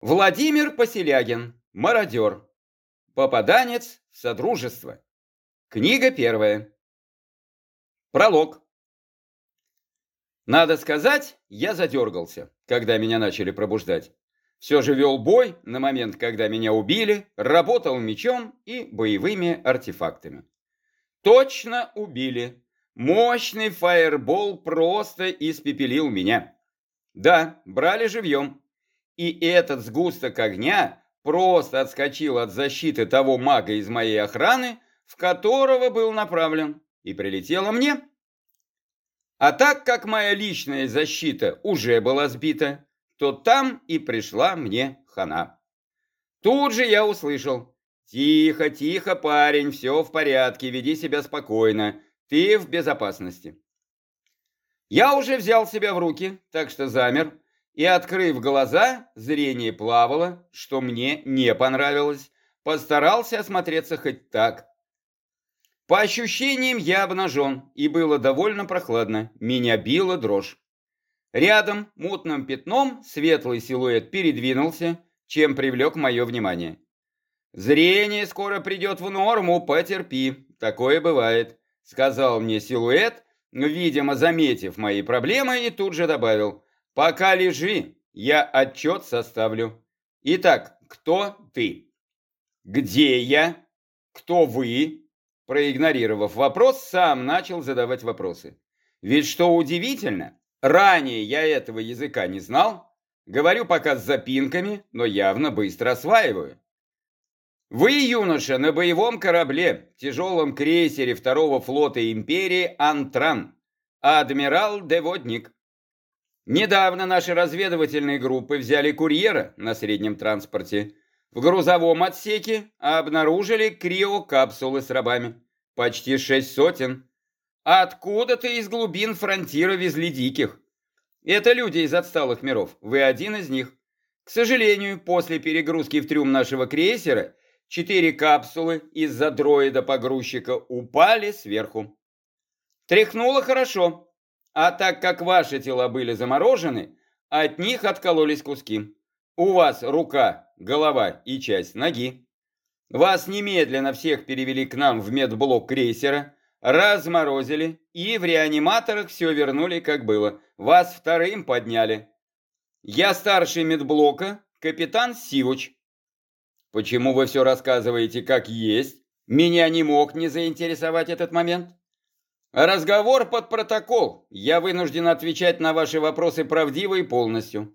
Владимир Поселягин, мародер. Попаданец Содружество. Книга первая. Пролог. Надо сказать, я задергался, когда меня начали пробуждать. Все же вел бой на момент, когда меня убили, работал мечом и боевыми артефактами. Точно убили. Мощный фаербол просто испепелил меня. Да, брали живьем. И этот сгусток огня просто отскочил от защиты того мага из моей охраны, в которого был направлен, и прилетело мне. А так как моя личная защита уже была сбита, то там и пришла мне хана. Тут же я услышал. «Тихо, тихо, парень, все в порядке, веди себя спокойно, ты в безопасности». Я уже взял себя в руки, так что замер, и, открыв глаза, зрение плавало, что мне не понравилось. Постарался осмотреться хоть так. По ощущениям я обнажен, и было довольно прохладно. Меня била дрожь. Рядом, мутным пятном, светлый силуэт передвинулся, чем привлек мое внимание. «Зрение скоро придет в норму, потерпи, такое бывает», — сказал мне силуэт, видимо, заметив мои проблемы, и тут же добавил — Пока лежи, я отчет составлю. Итак, кто ты? Где я? Кто вы? Проигнорировав вопрос, сам начал задавать вопросы. Ведь что удивительно, ранее я этого языка не знал, говорю пока с запинками, но явно быстро осваиваю. Вы, юноша, на боевом корабле, тяжелом крейсере второго флота империи Антран, адмирал Деводник. Недавно наши разведывательные группы взяли курьера на среднем транспорте. В грузовом отсеке обнаружили криокапсулы с рабами. Почти шесть сотен. Откуда-то из глубин фронтира везли диких. Это люди из отсталых миров. Вы один из них. К сожалению, после перегрузки в трюм нашего крейсера четыре капсулы из-за дроида-погрузчика упали сверху. Тряхнуло хорошо. А так как ваши тела были заморожены, от них откололись куски. У вас рука, голова и часть ноги. Вас немедленно всех перевели к нам в медблок крейсера, разморозили и в реаниматорах все вернули, как было. Вас вторым подняли. Я старший медблока, капитан Сивуч. Почему вы все рассказываете как есть? Меня не мог не заинтересовать этот момент. Разговор под протокол. Я вынужден отвечать на ваши вопросы правдиво и полностью.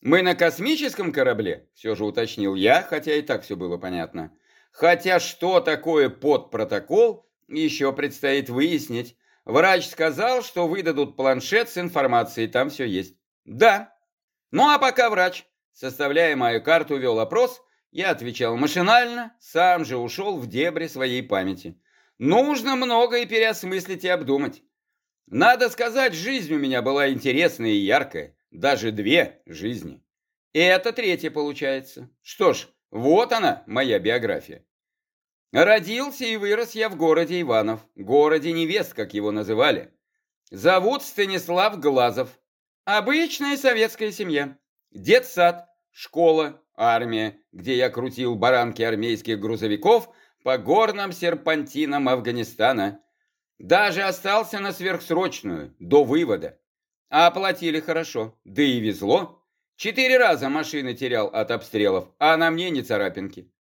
Мы на космическом корабле, все же уточнил я, хотя и так все было понятно. Хотя что такое под протокол, еще предстоит выяснить. Врач сказал, что выдадут планшет с информацией, там все есть. Да. Ну а пока врач, составляя мою карту, вел опрос, я отвечал машинально, сам же ушел в дебри своей памяти. Нужно многое переосмыслить и обдумать. Надо сказать, жизнь у меня была интересная и яркая. Даже две жизни. И это третья получается. Что ж, вот она, моя биография. Родился и вырос я в городе Иванов, городе невест, как его называли. Зовут Станислав Глазов. Обычная советская семья. Детсад, школа, армия, где я крутил баранки армейских грузовиков – по горным серпантинам Афганистана. Даже остался на сверхсрочную, до вывода. А оплатили хорошо, да и везло. Четыре раза машины терял от обстрелов, а на мне не царапинки.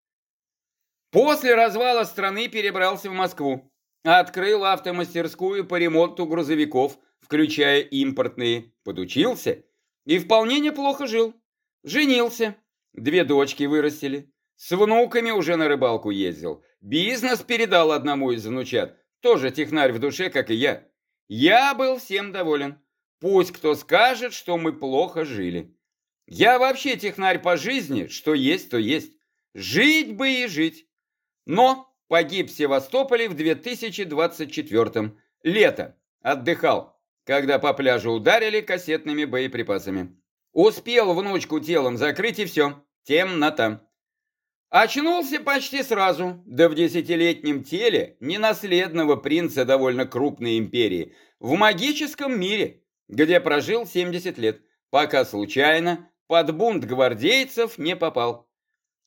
После развала страны перебрался в Москву. Открыл автомастерскую по ремонту грузовиков, включая импортные. Подучился и вполне неплохо жил. Женился. Две дочки вырастили. С внуками уже на рыбалку ездил. Бизнес передал одному из внучат. Тоже технарь в душе, как и я. Я был всем доволен. Пусть кто скажет, что мы плохо жили. Я вообще технарь по жизни, что есть, то есть. Жить бы и жить. Но погиб в Севастополе в 2024 Лето. Отдыхал, когда по пляжу ударили кассетными боеприпасами. Успел внучку телом закрыть и все. Темнота. Очнулся почти сразу, да в десятилетнем теле ненаследного принца довольно крупной империи, в магическом мире, где прожил 70 лет, пока случайно под бунт гвардейцев не попал.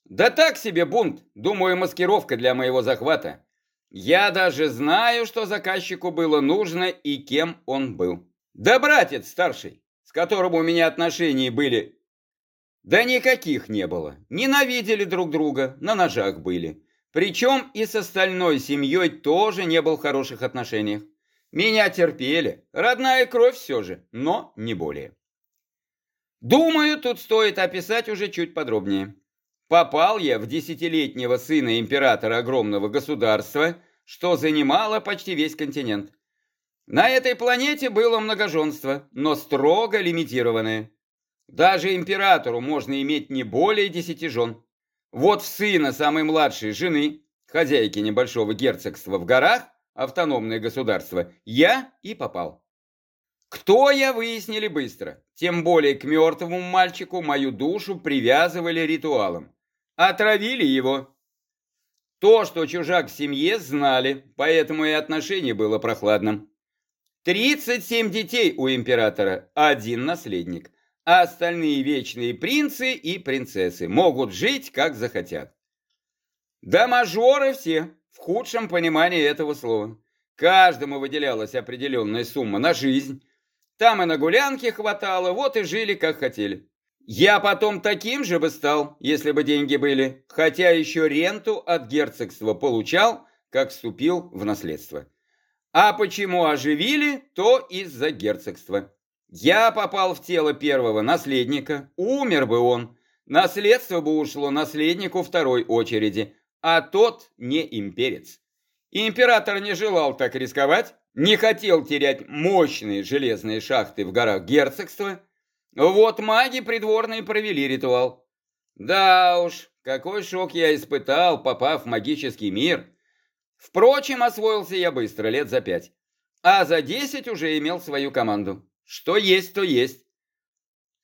Да так себе бунт, думаю, маскировка для моего захвата. Я даже знаю, что заказчику было нужно и кем он был. Да братец старший, с которым у меня отношения были, да никаких не было. Ненавидели друг друга, на ножах были. Причем и с остальной семьей тоже не был в хороших отношениях. Меня терпели, родная кровь все же, но не более. Думаю, тут стоит описать уже чуть подробнее. Попал я в десятилетнего сына императора огромного государства, что занимало почти весь континент. На этой планете было многоженство, но строго лимитированное. Даже императору можно иметь не более десяти жен. Вот в сына самой младшей жены, хозяйки небольшого герцогства в горах, автономное государство, я и попал. Кто я, выяснили быстро. Тем более к мертвому мальчику мою душу привязывали ритуалом. Отравили его. То, что чужак в семье, знали, поэтому и отношение было прохладным. 37 детей у императора, один наследник а остальные вечные принцы и принцессы могут жить, как захотят. Да мажоры все, в худшем понимании этого слова. Каждому выделялась определенная сумма на жизнь. Там и на гулянке хватало, вот и жили, как хотели. Я потом таким же бы стал, если бы деньги были, хотя еще ренту от герцогства получал, как вступил в наследство. А почему оживили, то из-за герцогства. Я попал в тело первого наследника, умер бы он. Наследство бы ушло наследнику второй очереди, а тот не имперец. Император не желал так рисковать, не хотел терять мощные железные шахты в горах герцогства. Вот маги придворные провели ритуал. Да уж, какой шок я испытал, попав в магический мир. Впрочем, освоился я быстро, лет за пять. А за десять уже имел свою команду. Что есть, то есть.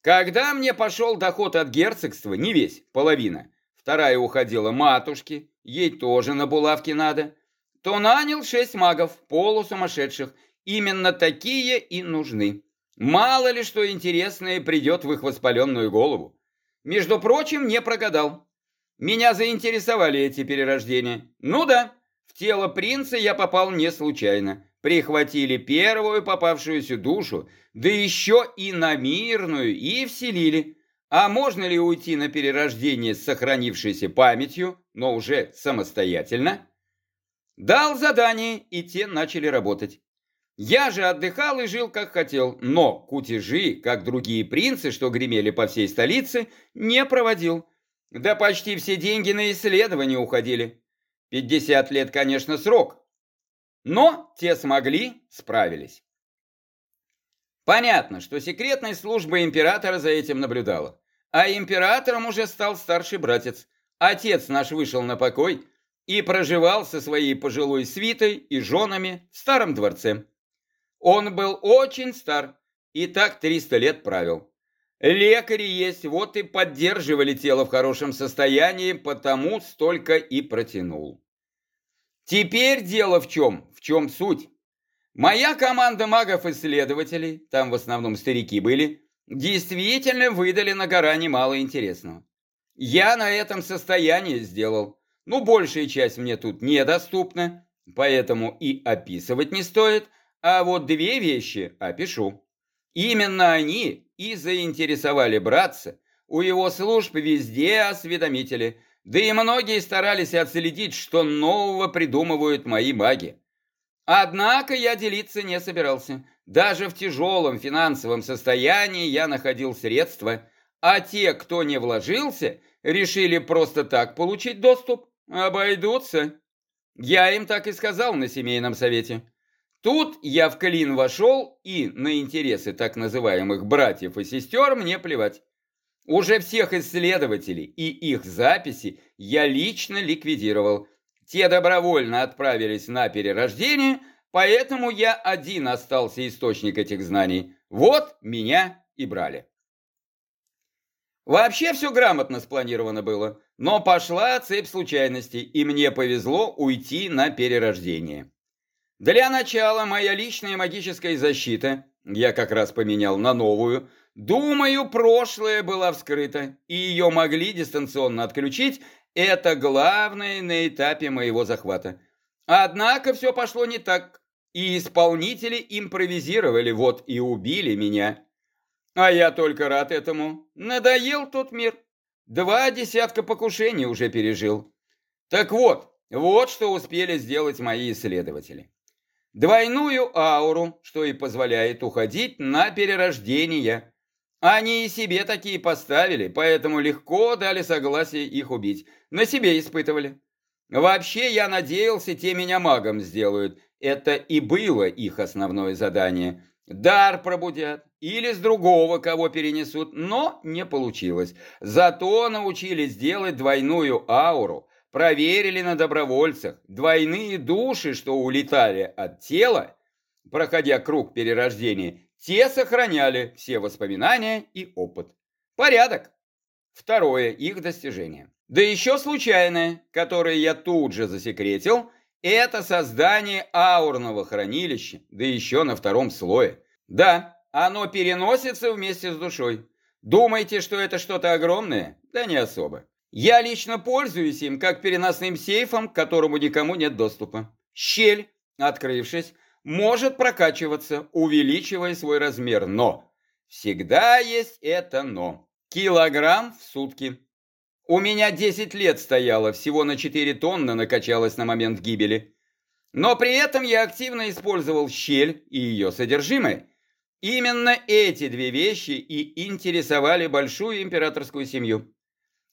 Когда мне пошел доход от герцогства, не весь, половина, вторая уходила матушке, ей тоже на булавки надо, то нанял шесть магов, полусумасшедших. Именно такие и нужны. Мало ли что интересное придет в их воспаленную голову. Между прочим, не прогадал. Меня заинтересовали эти перерождения. Ну да, в тело принца я попал не случайно прихватили первую попавшуюся душу, да еще и на мирную, и вселили. А можно ли уйти на перерождение с сохранившейся памятью, но уже самостоятельно? Дал задание, и те начали работать. Я же отдыхал и жил как хотел, но кутежи, как другие принцы, что гремели по всей столице, не проводил. Да почти все деньги на исследования уходили. 50 лет, конечно, срок, но те смогли, справились. Понятно, что секретная служба императора за этим наблюдала. А императором уже стал старший братец. Отец наш вышел на покой и проживал со своей пожилой свитой и женами в старом дворце. Он был очень стар и так 300 лет правил. Лекари есть, вот и поддерживали тело в хорошем состоянии, потому столько и протянул. Теперь дело в чем? В чем суть? Моя команда магов-исследователей, там в основном старики были, действительно выдали на гора немало интересного. Я на этом состоянии сделал. Ну, большая часть мне тут недоступна, поэтому и описывать не стоит, а вот две вещи опишу. Именно они и заинтересовали братца. У его служб везде осведомители – да и многие старались отследить, что нового придумывают мои маги. Однако я делиться не собирался. Даже в тяжелом финансовом состоянии я находил средства, а те, кто не вложился, решили просто так получить доступ, обойдутся. Я им так и сказал на семейном совете. Тут я в клин вошел, и на интересы так называемых братьев и сестер мне плевать. Уже всех исследователей и их записи я лично ликвидировал. Те добровольно отправились на перерождение, поэтому я один остался источник этих знаний. Вот меня и брали. Вообще все грамотно спланировано было, но пошла цепь случайностей, и мне повезло уйти на перерождение. Для начала моя личная магическая защита, я как раз поменял на новую, Думаю, прошлое было вскрыто, и ее могли дистанционно отключить. Это главное на этапе моего захвата. Однако все пошло не так, и исполнители импровизировали, вот и убили меня. А я только рад этому. Надоел тот мир. Два десятка покушений уже пережил. Так вот, вот что успели сделать мои исследователи. Двойную ауру, что и позволяет уходить на перерождение. Они и себе такие поставили, поэтому легко дали согласие их убить. На себе испытывали. Вообще, я надеялся, те меня магом сделают. Это и было их основное задание. Дар пробудят или с другого кого перенесут, но не получилось. Зато научились делать двойную ауру, проверили на добровольцах. Двойные души, что улетали от тела, проходя круг перерождения, те сохраняли все воспоминания и опыт. Порядок. Второе их достижение. Да еще случайное, которое я тут же засекретил, это создание аурного хранилища, да еще на втором слое. Да, оно переносится вместе с душой. Думаете, что это что-то огромное? Да не особо. Я лично пользуюсь им как переносным сейфом, к которому никому нет доступа. Щель, открывшись, может прокачиваться, увеличивая свой размер, но всегда есть это но. Килограмм в сутки. У меня 10 лет стояло, всего на 4 тонны накачалось на момент гибели. Но при этом я активно использовал щель и ее содержимое. Именно эти две вещи и интересовали большую императорскую семью.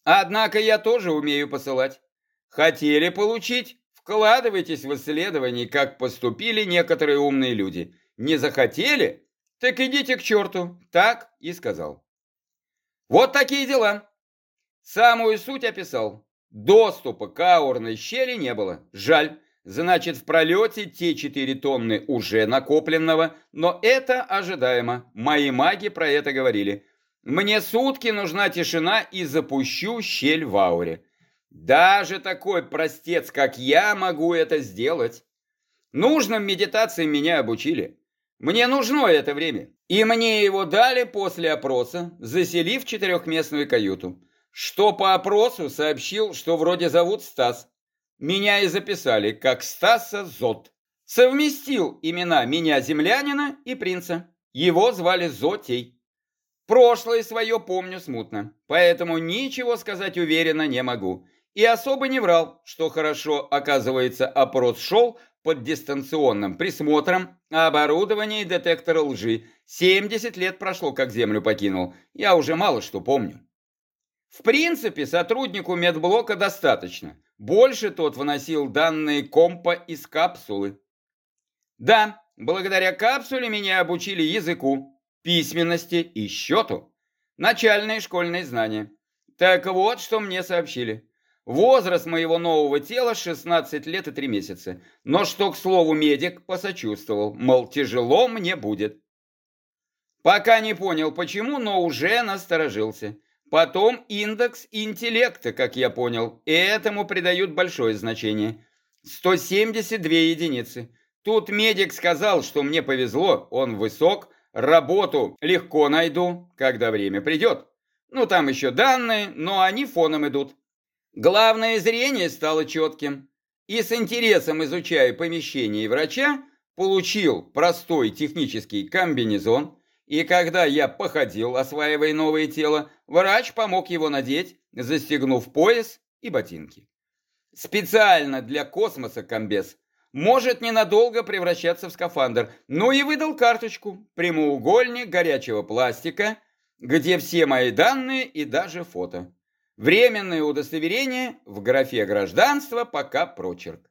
Однако я тоже умею посылать. Хотели получить? Вкладывайтесь в исследования, как поступили некоторые умные люди. Не захотели? Так идите к черту. Так и сказал. Вот такие дела. Самую суть описал. Доступа к аурной щели не было. Жаль. Значит, в пролете те 4 тонны уже накопленного, но это ожидаемо. Мои маги про это говорили. Мне сутки нужна тишина и запущу щель в ауре. Даже такой простец, как я, могу это сделать. Нужным медитациям меня обучили. Мне нужно это время. И мне его дали после опроса, заселив четырехместную каюту. Что по опросу сообщил, что вроде зовут Стас. Меня и записали как Стаса Зот. Совместил имена меня, землянина, и принца. Его звали Зотей. Прошлое свое помню смутно, поэтому ничего сказать уверенно не могу. И особо не врал, что хорошо, оказывается, опрос шел под дистанционным присмотром, оборудование и детектора лжи. 70 лет прошло, как Землю покинул. Я уже мало что помню. В принципе, сотруднику медблока достаточно. Больше тот выносил данные компа из капсулы. Да, благодаря капсуле меня обучили языку, письменности и счету. Начальные школьные знания. Так вот, что мне сообщили. Возраст моего нового тела 16 лет и 3 месяца. Но что, к слову, медик посочувствовал, мол, тяжело мне будет. Пока не понял почему, но уже насторожился. Потом индекс интеллекта, как я понял, и этому придают большое значение. 172 единицы. Тут медик сказал, что мне повезло, он высок, Работу легко найду, когда время придет. Ну, там еще данные, но они фоном идут. Главное зрение стало четким. И с интересом изучая помещение врача, получил простой технический комбинезон, и когда я походил, осваивая новое тело, врач помог его надеть, застегнув пояс и ботинки. Специально для космоса комбез может ненадолго превращаться в скафандр. Ну и выдал карточку, прямоугольник горячего пластика, где все мои данные и даже фото. Временное удостоверение в графе гражданства пока прочерк.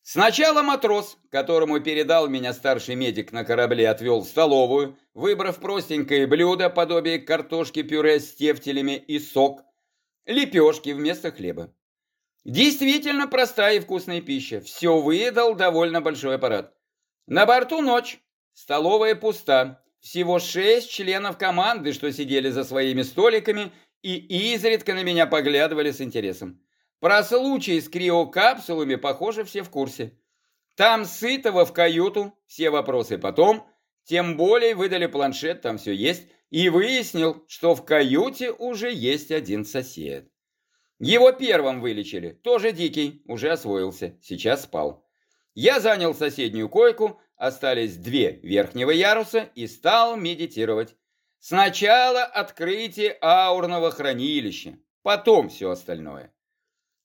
Сначала матрос, которому передал меня старший медик на корабле, отвел в столовую, выбрав простенькое блюдо, подобие картошки пюре с тефтелями и сок, лепешки вместо хлеба. Действительно простая и вкусная пища. Все выдал довольно большой аппарат. На борту ночь. Столовая пуста. Всего шесть членов команды, что сидели за своими столиками и изредка на меня поглядывали с интересом. Про случай с криокапсулами, похоже, все в курсе. Там сытого в каюту, все вопросы потом. Тем более выдали планшет, там все есть. и выяснил, что в каюте уже есть один сосед. Его первым вылечили, тоже дикий, уже освоился, сейчас спал. Я занял соседнюю койку, остались две верхнего яруса и стал медитировать. Сначала открытие аурного хранилища, потом все остальное.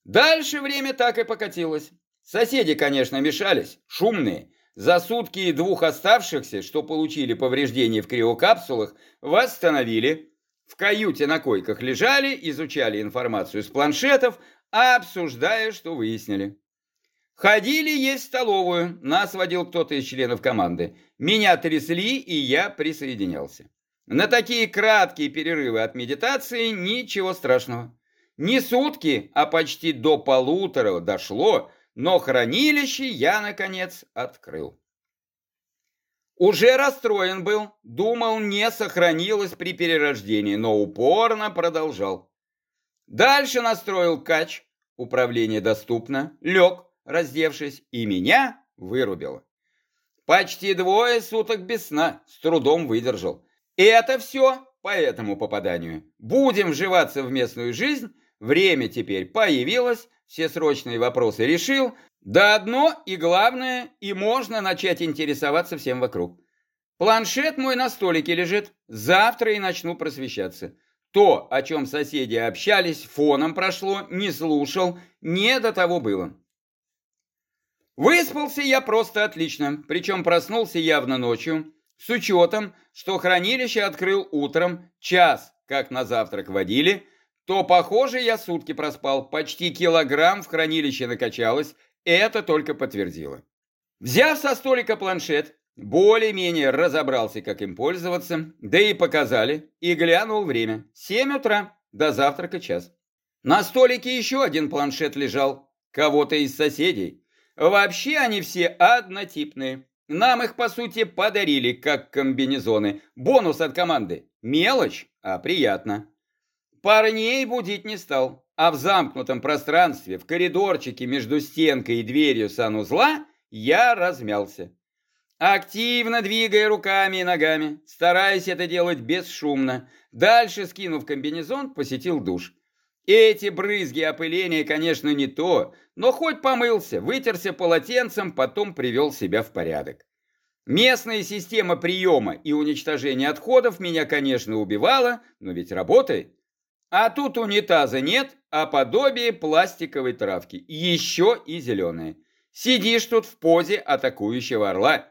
Дальше время так и покатилось. Соседи, конечно, мешались, шумные. За сутки и двух оставшихся, что получили повреждения в криокапсулах, восстановили. В каюте на койках лежали, изучали информацию с планшетов, обсуждая, что выяснили. Ходили есть в столовую, нас водил кто-то из членов команды. Меня трясли, и я присоединялся. На такие краткие перерывы от медитации ничего страшного. Не сутки, а почти до полутора дошло, но хранилище я, наконец, открыл. Уже расстроен был, думал, не сохранилось при перерождении, но упорно продолжал. Дальше настроил кач, управление доступно, лег, раздевшись, и меня вырубило. Почти двое суток без сна, с трудом выдержал. Это все по этому попаданию. Будем вживаться в местную жизнь, время теперь появилось, все срочные вопросы решил, да одно и главное, и можно начать интересоваться всем вокруг. Планшет мой на столике лежит, завтра и начну просвещаться. То, о чем соседи общались, фоном прошло, не слушал, не до того было. Выспался я просто отлично, причем проснулся явно ночью, с учетом, что хранилище открыл утром, час, как на завтрак водили, то, похоже, я сутки проспал, почти килограмм в хранилище накачалось, это только подтвердило. Взяв со столика планшет, более-менее разобрался, как им пользоваться, да и показали, и глянул время. 7 утра, до завтрака час. На столике еще один планшет лежал, кого-то из соседей. Вообще они все однотипные. Нам их, по сути, подарили, как комбинезоны. Бонус от команды. Мелочь, а приятно. Парней будить не стал, а в замкнутом пространстве, в коридорчике между стенкой и дверью санузла, я размялся. Активно двигая руками и ногами, стараясь это делать бесшумно, дальше, скинув комбинезон, посетил душ. Эти брызги опыления, конечно, не то, но хоть помылся, вытерся полотенцем, потом привел себя в порядок. Местная система приема и уничтожения отходов меня, конечно, убивала, но ведь работает. А тут унитаза нет, а подобие пластиковой травки, еще и зеленые. Сидишь тут в позе атакующего орла.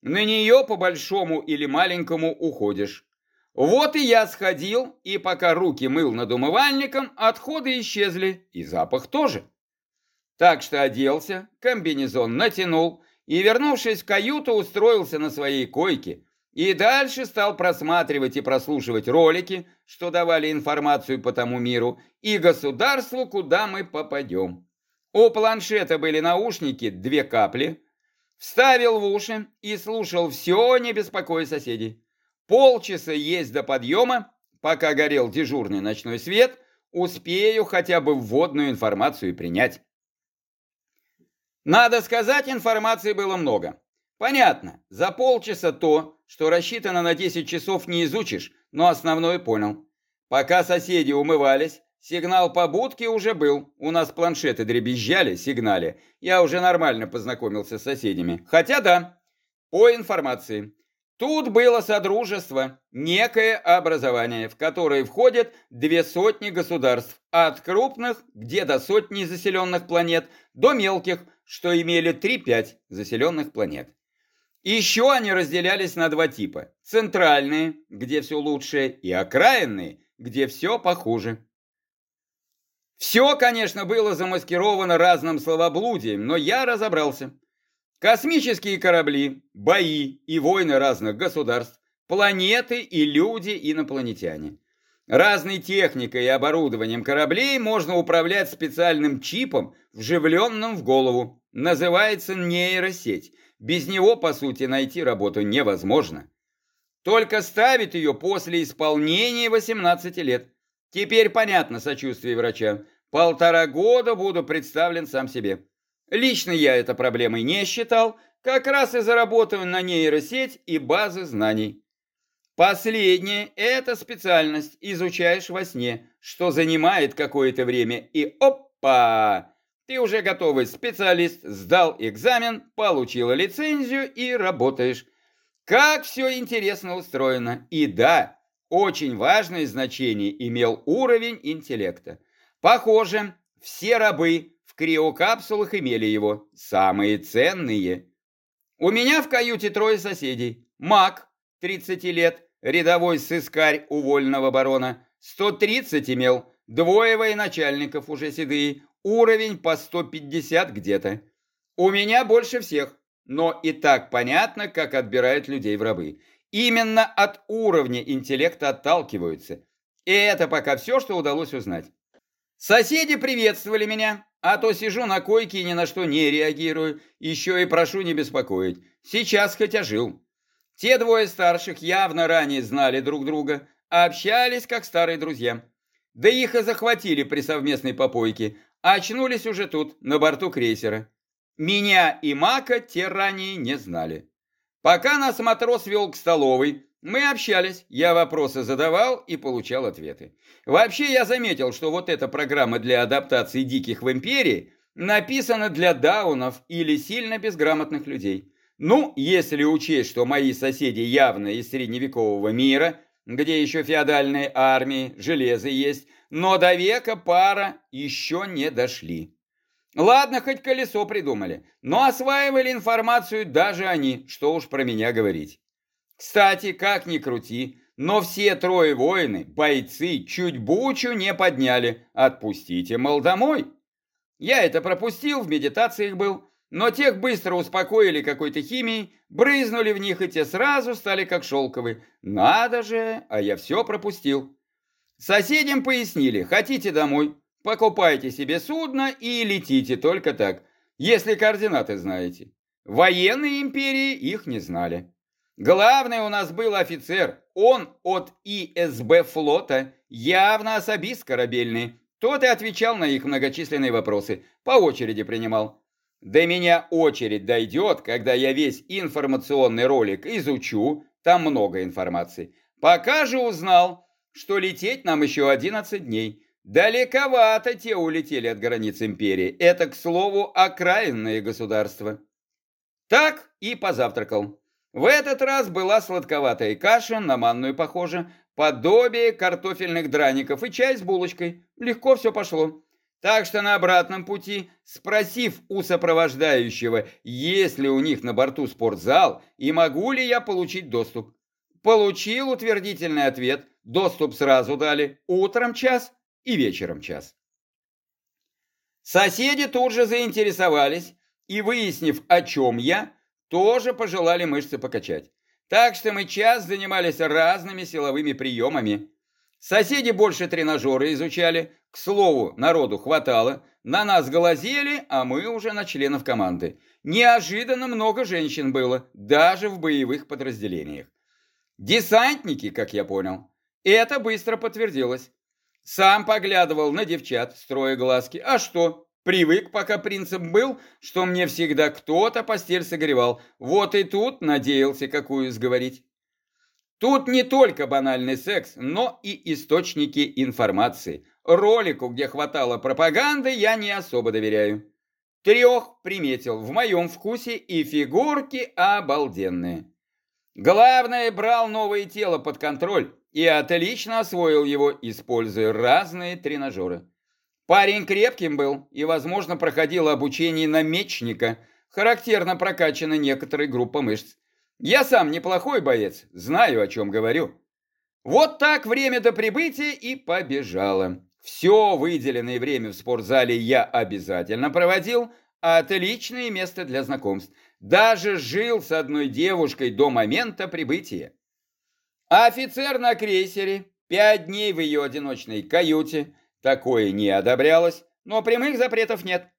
На нее по большому или маленькому уходишь. Вот и я сходил, и пока руки мыл над умывальником, отходы исчезли, и запах тоже. Так что оделся, комбинезон натянул, и, вернувшись в каюту, устроился на своей койке, и дальше стал просматривать и прослушивать ролики, что давали информацию по тому миру, и государству, куда мы попадем. У планшета были наушники, две капли. Вставил в уши и слушал все, не беспокоя соседей. Полчаса есть до подъема, пока горел дежурный ночной свет, успею хотя бы вводную информацию принять. Надо сказать, информации было много. Понятно, за полчаса то, что рассчитано на 10 часов не изучишь, но основное понял. Пока соседи умывались, сигнал по будке уже был. У нас планшеты дребезжали, сигнали. Я уже нормально познакомился с соседями. Хотя да, по информации. Тут было содружество, некое образование, в которое входят две сотни государств, от крупных, где до сотни заселенных планет, до мелких, что имели 3-5 заселенных планет. Еще они разделялись на два типа. Центральные, где все лучше, и окраинные, где все похуже. Все, конечно, было замаскировано разным словоблудием, но я разобрался. Космические корабли, бои и войны разных государств, планеты и люди инопланетяне. Разной техникой и оборудованием кораблей можно управлять специальным чипом, вживленным в голову. Называется нейросеть. Без него, по сути, найти работу невозможно. Только ставить ее после исполнения 18 лет. Теперь понятно сочувствие врача. Полтора года буду представлен сам себе. Лично я это проблемой не считал, как раз и заработаю на нейросеть и базы знаний. Последнее – это специальность, изучаешь во сне, что занимает какое-то время, и опа! Ты уже готовый специалист, сдал экзамен, получила лицензию и работаешь. Как все интересно устроено. И да, очень важное значение имел уровень интеллекта. Похоже, все рабы криокапсулах имели его, самые ценные. У меня в каюте трое соседей. Мак, 30 лет, рядовой сыскарь у вольного барона, 130 имел, двое военачальников уже седые, уровень по 150 где-то. У меня больше всех, но и так понятно, как отбирают людей в рабы. Именно от уровня интеллекта отталкиваются. И это пока все, что удалось узнать. Соседи приветствовали меня, а то сижу на койке и ни на что не реагирую, еще и прошу не беспокоить. Сейчас хоть ожил. Те двое старших явно ранее знали друг друга, общались как старые друзья. Да их и захватили при совместной попойке, а очнулись уже тут, на борту крейсера. Меня и Мака те ранее не знали. Пока нас матрос вел к столовой, мы общались, я вопросы задавал и получал ответы. Вообще я заметил, что вот эта программа для адаптации диких в империи написана для даунов или сильно безграмотных людей. Ну, если учесть, что мои соседи явно из средневекового мира, где еще феодальные армии, железо есть, но до века пара еще не дошли. Ладно, хоть колесо придумали, но осваивали информацию даже они, что уж про меня говорить. Кстати, как ни крути, но все трое воины, бойцы, чуть бучу не подняли. Отпустите, мол, домой. Я это пропустил, в медитациях был, но тех быстро успокоили какой-то химией, брызнули в них, и те сразу стали как шелковые. Надо же, а я все пропустил. Соседям пояснили, хотите домой, Покупайте себе судно и летите только так, если координаты знаете. Военные империи их не знали. Главный у нас был офицер, он от ИСБ флота, явно особист корабельный. Тот и отвечал на их многочисленные вопросы, по очереди принимал. До меня очередь дойдет, когда я весь информационный ролик изучу, там много информации. Пока же узнал, что лететь нам еще 11 дней. Далековато те улетели от границ империи. Это, к слову, окраинные государства. Так и позавтракал. В этот раз была сладковатая каша, на манную похоже, подобие картофельных драников и чай с булочкой. Легко все пошло. Так что на обратном пути, спросив у сопровождающего, есть ли у них на борту спортзал и могу ли я получить доступ. Получил утвердительный ответ, доступ сразу дали, утром час, и вечером час. Соседи тут же заинтересовались и, выяснив, о чем я, тоже пожелали мышцы покачать. Так что мы час занимались разными силовыми приемами. Соседи больше тренажеры изучали, к слову, народу хватало, на нас глазели, а мы уже на членов команды. Неожиданно много женщин было, даже в боевых подразделениях. Десантники, как я понял. Это быстро подтвердилось. Сам поглядывал на девчат, строя глазки. А что? Привык, пока принцип был, что мне всегда кто-то постель согревал. Вот и тут надеялся какую сговорить. Тут не только банальный секс, но и источники информации. Ролику, где хватало пропаганды, я не особо доверяю. Трех приметил в моем вкусе и фигурки обалденные. Главное, брал новое тело под контроль и отлично освоил его, используя разные тренажеры. Парень крепким был и, возможно, проходил обучение на мечника, характерно прокачана некоторая группа мышц. Я сам неплохой боец, знаю, о чем говорю. Вот так время до прибытия и побежало. Все выделенное время в спортзале я обязательно проводил, отличное место для знакомств. Даже жил с одной девушкой до момента прибытия. Офицер на крейсере, пять дней в ее одиночной каюте. Такое не одобрялось, но прямых запретов нет.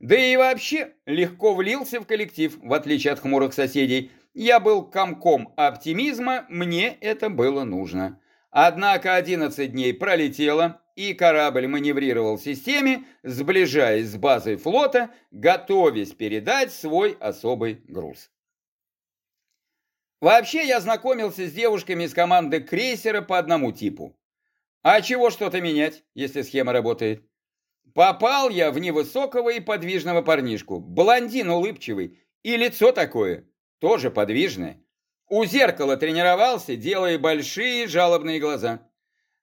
Да и вообще легко влился в коллектив, в отличие от хмурых соседей. Я был комком оптимизма, мне это было нужно. Однако 11 дней пролетело, и корабль маневрировал в системе, сближаясь с базой флота, готовясь передать свой особый груз. Вообще я знакомился с девушками из команды крейсера по одному типу. А чего что-то менять, если схема работает? Попал я в невысокого и подвижного парнишку, блондин улыбчивый, и лицо такое, тоже подвижное. У зеркала тренировался, делая большие жалобные глаза.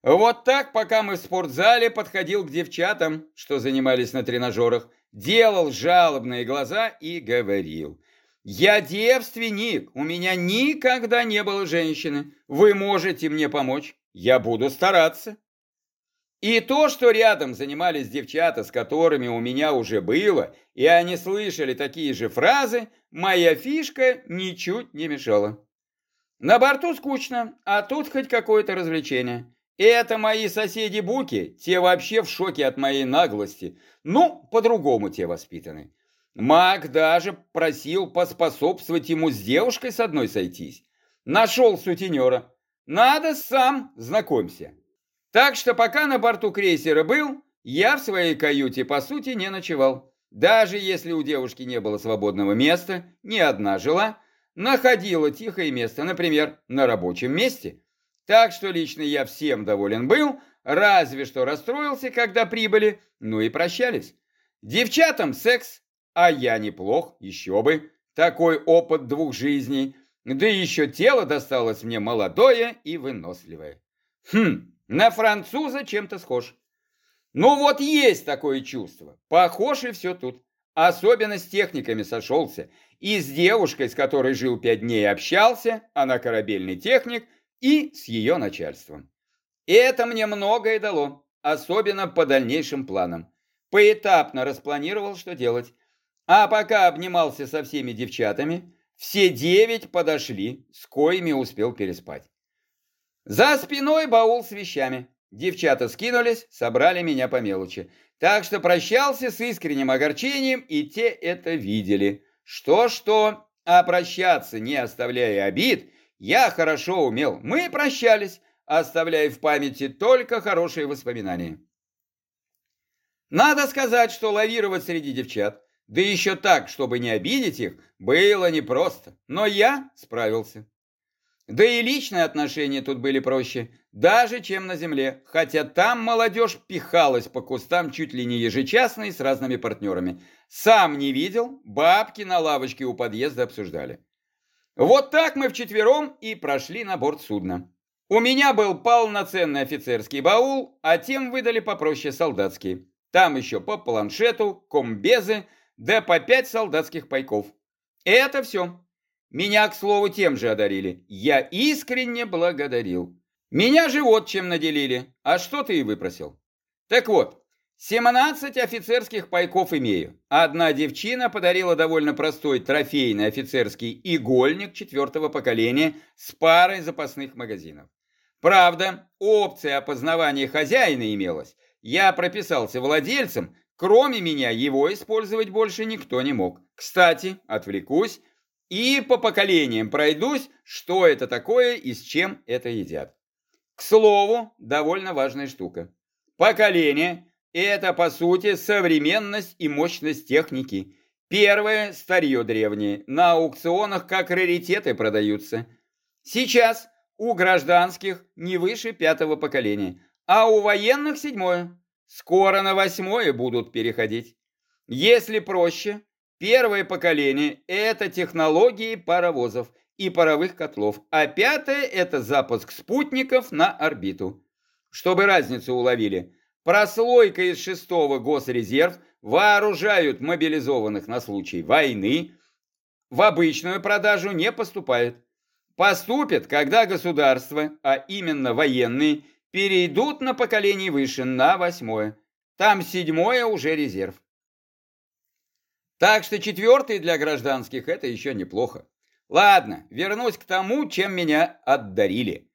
Вот так, пока мы в спортзале, подходил к девчатам, что занимались на тренажерах, делал жалобные глаза и говорил. «Я девственник, у меня никогда не было женщины. Вы можете мне помочь? Я буду стараться». И то, что рядом занимались девчата, с которыми у меня уже было, и они слышали такие же фразы, моя фишка ничуть не мешала. На борту скучно, а тут хоть какое-то развлечение. Это мои соседи-буки, те вообще в шоке от моей наглости. Ну, по-другому те воспитаны. Маг даже просил поспособствовать ему с девушкой с одной сойтись. Нашел сутенера. Надо сам, знакомься. Так что пока на борту крейсера был, я в своей каюте, по сути, не ночевал. Даже если у девушки не было свободного места, ни одна жила, находила тихое место, например, на рабочем месте. Так что лично я всем доволен был, разве что расстроился, когда прибыли, ну и прощались. Девчатам секс, а я неплох, еще бы. Такой опыт двух жизней. Да еще тело досталось мне молодое и выносливое. Хм, на француза чем-то схож. Ну вот есть такое чувство. Похож и все тут. Особенно с техниками сошелся. И с девушкой, с которой жил пять дней, общался, она корабельный техник – и с ее начальством. Это мне многое дало, особенно по дальнейшим планам. Поэтапно распланировал, что делать. А пока обнимался со всеми девчатами, все девять подошли, с коими успел переспать. За спиной баул с вещами. Девчата скинулись, собрали меня по мелочи. Так что прощался с искренним огорчением, и те это видели. Что-что, а прощаться, не оставляя обид, я хорошо умел. Мы прощались, оставляя в памяти только хорошие воспоминания. Надо сказать, что лавировать среди девчат, да еще так, чтобы не обидеть их, было непросто. Но я справился. Да и личные отношения тут были проще, даже чем на земле, хотя там молодежь пихалась по кустам чуть ли не ежечасно и с разными партнерами. Сам не видел, бабки на лавочке у подъезда обсуждали. Вот так мы вчетвером и прошли на борт судна. У меня был полноценный офицерский баул, а тем выдали попроще солдатские. Там еще по планшету, комбезы, да по пять солдатских пайков. Это все. Меня, к слову, тем же одарили. Я искренне благодарил. Меня же вот чем наделили. А что ты и выпросил? Так вот, 17 офицерских пайков имею. Одна девчина подарила довольно простой трофейный офицерский игольник четвертого поколения с парой запасных магазинов. Правда, опция опознавания хозяина имелась. Я прописался владельцем, кроме меня его использовать больше никто не мог. Кстати, отвлекусь и по поколениям пройдусь, что это такое и с чем это едят. К слову, довольно важная штука. Поколение – это, по сути, современность и мощность техники. Первое – старье древнее. На аукционах как раритеты продаются. Сейчас у гражданских не выше пятого поколения, а у военных седьмое. Скоро на восьмое будут переходить. Если проще, первое поколение – это технологии паровозов и паровых котлов, а пятое – это запуск спутников на орбиту. Чтобы разницу уловили – Прослойка из шестого госрезерв вооружают мобилизованных на случай войны, в обычную продажу не поступает. Поступят, когда государства, а именно военные, перейдут на поколение выше, на восьмое. Там седьмое уже резерв. Так что четвертый для гражданских это еще неплохо. Ладно, вернусь к тому, чем меня отдарили.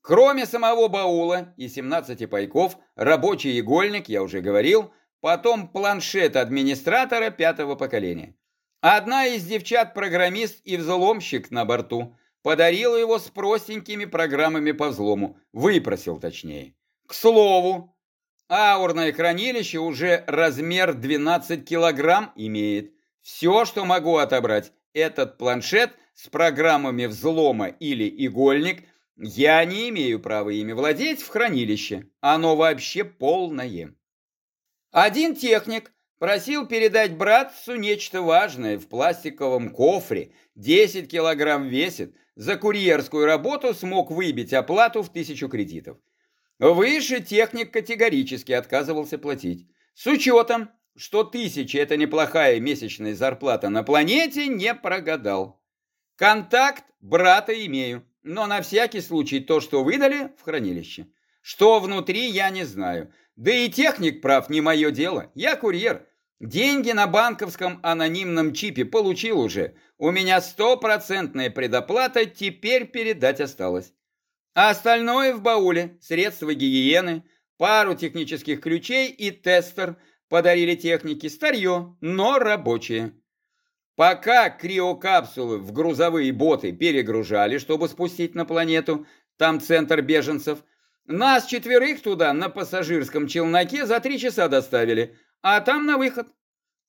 Кроме самого баула и 17 пайков, рабочий игольник, я уже говорил, потом планшет администратора пятого поколения. Одна из девчат-программист и взломщик на борту подарила его с простенькими программами по взлому, выпросил точнее. К слову, аурное хранилище уже размер 12 килограмм имеет. Все, что могу отобрать, этот планшет с программами взлома или игольник, я не имею права ими владеть в хранилище. Оно вообще полное. Один техник просил передать братцу нечто важное в пластиковом кофре, 10 килограмм весит, за курьерскую работу смог выбить оплату в тысячу кредитов. Выше техник категорически отказывался платить. С учетом, что тысяча – это неплохая месячная зарплата на планете, не прогадал. Контакт брата имею, но на всякий случай то, что выдали, в хранилище. Что внутри, я не знаю. Да и техник прав, не мое дело. Я курьер. Деньги на банковском анонимном чипе получил уже. У меня стопроцентная предоплата, теперь передать осталось. А остальное в бауле. Средства гигиены, пару технических ключей и тестер – подарили технике старье, но рабочее. Пока криокапсулы в грузовые боты перегружали, чтобы спустить на планету, там центр беженцев, нас четверых туда на пассажирском челноке за три часа доставили, а там на выход.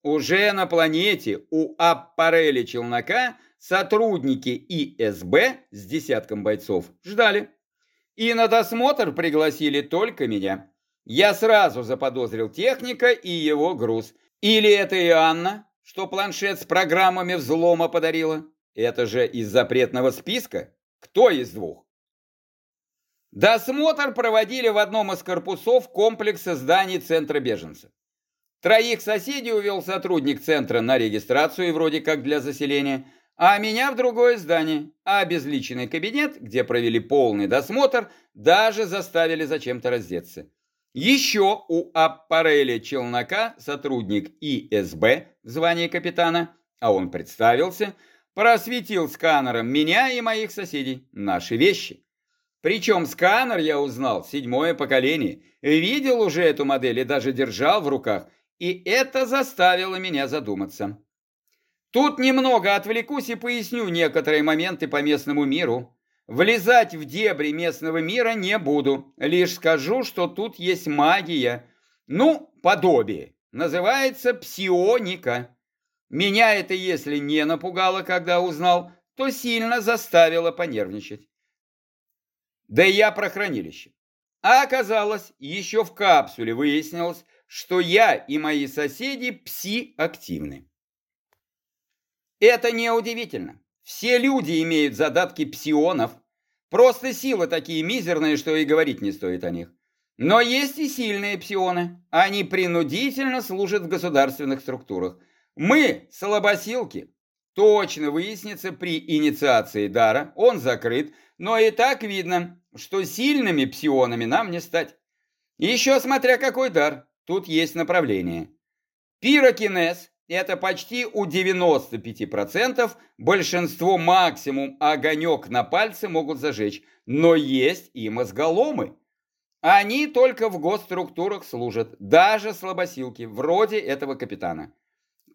Уже на планете у аппарели челнока сотрудники ИСБ с десятком бойцов ждали. И на досмотр пригласили только меня. Я сразу заподозрил техника и его груз. Или это и Анна, что планшет с программами взлома подарила? Это же из запретного списка? Кто из двух? Досмотр проводили в одном из корпусов комплекса зданий Центра беженцев. Троих соседей увел сотрудник центра на регистрацию, вроде как для заселения, а меня в другое здание, а обезличенный кабинет, где провели полный досмотр, даже заставили зачем-то раздеться. Еще у аппареля челнока сотрудник ИСБ в звании капитана, а он представился, просветил сканером меня и моих соседей, наши вещи. Причем сканер я узнал, седьмое поколение, видел уже эту модель и даже держал в руках, и это заставило меня задуматься. Тут немного отвлекусь и поясню некоторые моменты по местному миру. Влезать в дебри местного мира не буду, лишь скажу, что тут есть магия. Ну, подобие. Называется псионика. Меня это, если не напугало, когда узнал, то сильно заставило понервничать. Да и я про хранилище. А оказалось, еще в капсуле выяснилось, что я и мои соседи пси-активны. Это неудивительно. Все люди имеют задатки псионов. Просто силы такие мизерные, что и говорить не стоит о них. Но есть и сильные псионы. Они принудительно служат в государственных структурах. Мы слабосилки. Точно выяснится при инициации дара. Он закрыт. Но и так видно, что сильными псионами нам не стать. Еще смотря какой дар. Тут есть направление. Пирокинез это почти у 95%, большинство максимум огонек на пальце могут зажечь, но есть и мозголомы. Они только в госструктурах служат, даже слабосилки, вроде этого капитана.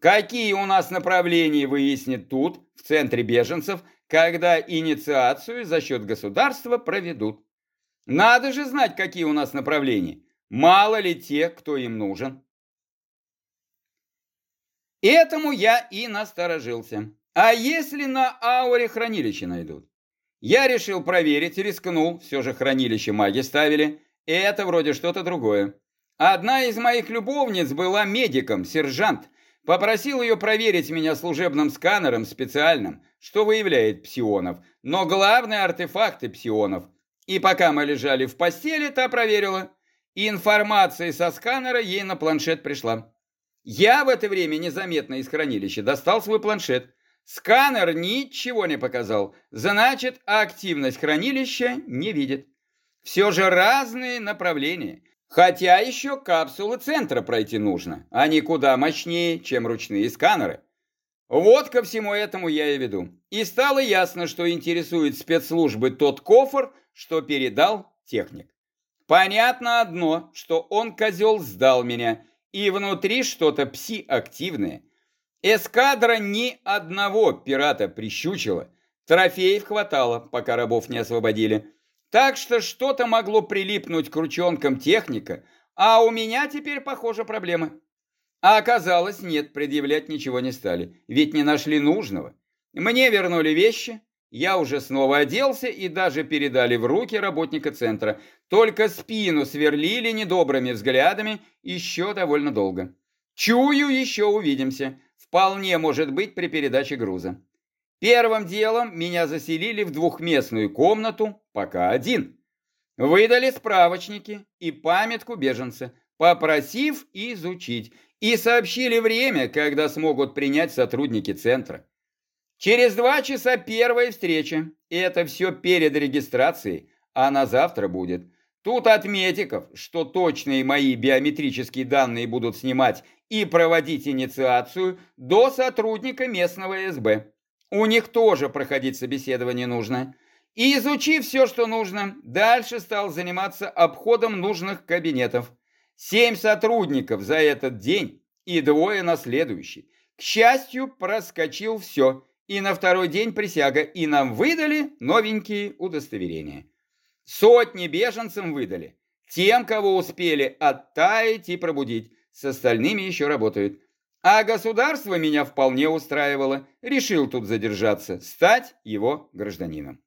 Какие у нас направления выяснит тут, в центре беженцев, когда инициацию за счет государства проведут? Надо же знать, какие у нас направления. Мало ли тех, кто им нужен. Этому я и насторожился. А если на ауре хранилище найдут? Я решил проверить, рискнул, все же хранилище маги ставили. Это вроде что-то другое. Одна из моих любовниц была медиком, сержант. Попросил ее проверить меня служебным сканером специальным, что выявляет псионов. Но главные артефакты псионов. И пока мы лежали в постели, та проверила. Информация со сканера ей на планшет пришла. Я в это время незаметно из хранилища достал свой планшет. Сканер ничего не показал, значит, активность хранилища не видит. Все же разные направления. Хотя еще капсулы центра пройти нужно. Они куда мощнее, чем ручные сканеры. Вот ко всему этому я и веду. И стало ясно, что интересует спецслужбы тот кофр, что передал техник. Понятно одно, что он, козел, сдал меня, и внутри что-то пси-активное. Эскадра ни одного пирата прищучила, трофеев хватало, пока рабов не освободили. Так что что-то могло прилипнуть к ручонкам техника, а у меня теперь, похоже, проблемы. А оказалось, нет, предъявлять ничего не стали, ведь не нашли нужного. Мне вернули вещи, я уже снова оделся и даже передали в руки работника центра. Только спину сверлили недобрыми взглядами еще довольно долго. Чую, еще увидимся. Вполне может быть при передаче груза. Первым делом меня заселили в двухместную комнату, пока один. Выдали справочники и памятку беженца, попросив изучить, и сообщили время, когда смогут принять сотрудники центра. Через два часа первая встреча. Это все перед регистрацией, а на завтра будет. Тут от медиков, что точные мои биометрические данные будут снимать и проводить инициацию до сотрудника местного СБ. У них тоже проходить собеседование нужно. И изучив все, что нужно, дальше стал заниматься обходом нужных кабинетов. Семь сотрудников за этот день и двое на следующий. К счастью, проскочил все – и на второй день присяга, и нам выдали новенькие удостоверения. Сотни беженцам выдали. Тем, кого успели оттаять и пробудить. С остальными еще работают. А государство меня вполне устраивало. Решил тут задержаться, стать его гражданином.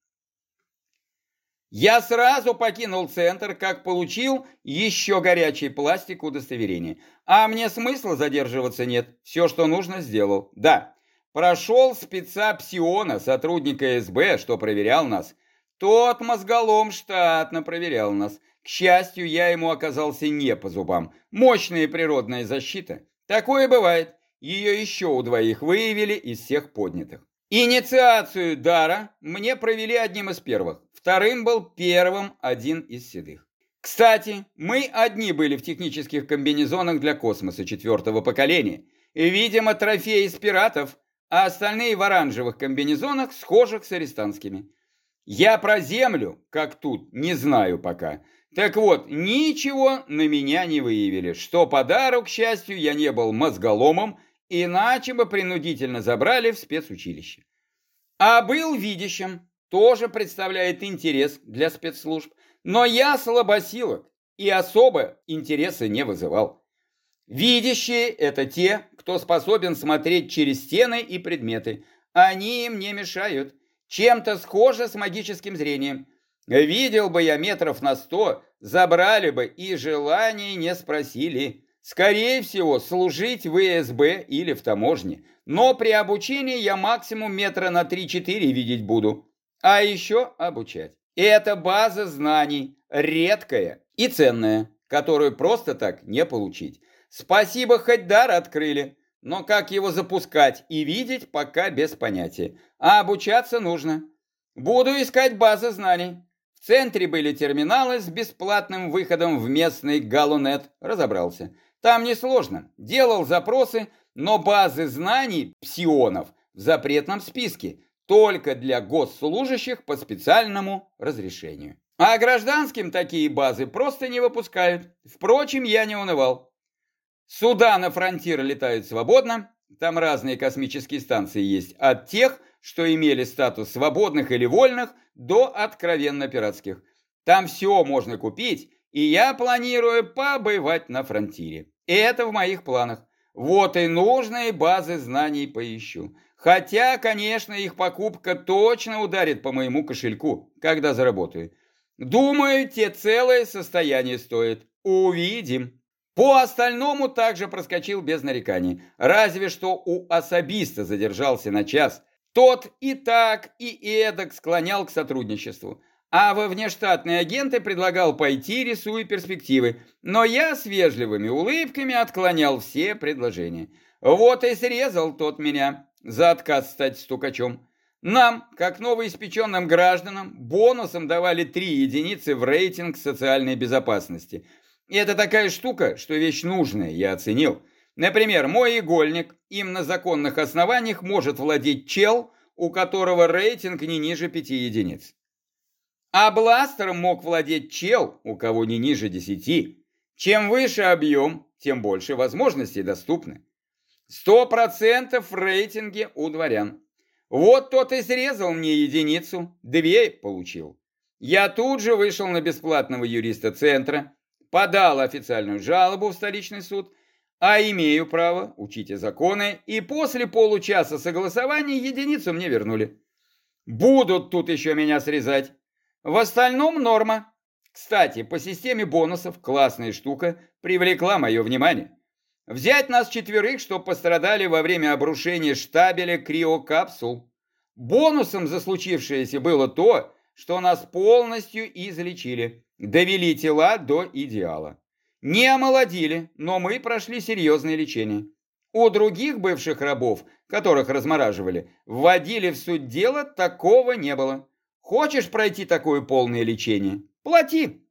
Я сразу покинул центр, как получил еще горячий пластик удостоверения. А мне смысла задерживаться нет. Все, что нужно, сделал. Да, Прошел спеца Псиона, сотрудника СБ, что проверял нас. Тот мозголом штатно проверял нас. К счастью, я ему оказался не по зубам. Мощная природная защита. Такое бывает. Ее еще у двоих выявили из всех поднятых. Инициацию дара мне провели одним из первых. Вторым был первым один из седых. Кстати, мы одни были в технических комбинезонах для космоса четвертого поколения. Видимо, трофей из пиратов а остальные в оранжевых комбинезонах, схожих с арестантскими. Я про землю, как тут, не знаю пока. Так вот, ничего на меня не выявили, что подарок, к счастью, я не был мозголомом, иначе бы принудительно забрали в спецучилище. А был видящим, тоже представляет интерес для спецслужб, но я слабосилок и особо интереса не вызывал. Видящие – это те, кто способен смотреть через стены и предметы. Они им не мешают. Чем-то схоже с магическим зрением. Видел бы я метров на сто, забрали бы и желаний не спросили. Скорее всего, служить в ИСБ или в таможне. Но при обучении я максимум метра на 3-4 видеть буду. А еще обучать. Это база знаний, редкая и ценная, которую просто так не получить. Спасибо, хоть дар открыли, но как его запускать и видеть, пока без понятия. А обучаться нужно. Буду искать базы знаний. В центре были терминалы с бесплатным выходом в местный Галунет. Разобрался. Там несложно. Делал запросы, но базы знаний псионов в запретном списке. Только для госслужащих по специальному разрешению. А гражданским такие базы просто не выпускают. Впрочем, я не унывал. Суда на фронтир летают свободно, там разные космические станции есть, от тех, что имели статус свободных или вольных, до откровенно пиратских. Там все можно купить, и я планирую побывать на фронтире. Это в моих планах. Вот и нужные базы знаний поищу. Хотя, конечно, их покупка точно ударит по моему кошельку, когда заработаю. Думаю, те целое состояние стоит. Увидим. По остальному также проскочил без нареканий, разве что у особиста задержался на час. Тот и так, и эдак склонял к сотрудничеству. А во внештатные агенты предлагал пойти, рисуя перспективы. Но я с вежливыми улыбками отклонял все предложения. Вот и срезал тот меня за отказ стать стукачом. Нам, как новоиспеченным гражданам, бонусом давали три единицы в рейтинг социальной безопасности – и это такая штука, что вещь нужная, я оценил. Например, мой игольник им на законных основаниях может владеть чел, у которого рейтинг не ниже 5 единиц. А бластером мог владеть чел, у кого не ниже 10. Чем выше объем, тем больше возможностей доступны. Сто процентов в рейтинге у дворян. Вот тот и срезал мне единицу, две получил. Я тут же вышел на бесплатного юриста центра, подал официальную жалобу в столичный суд, А имею право, учите законы, и после получаса согласования единицу мне вернули. Будут тут еще меня срезать. В остальном норма. Кстати, по системе бонусов классная штука привлекла мое внимание. Взять нас четверых, что пострадали во время обрушения штабеля криокапсул. Бонусом за случившееся было то, что нас полностью излечили, довели тела до идеала. Не омолодили, но мы прошли серьезное лечение. У других бывших рабов, которых размораживали, вводили в суть дела, такого не было. Хочешь пройти такое полное лечение? Плати.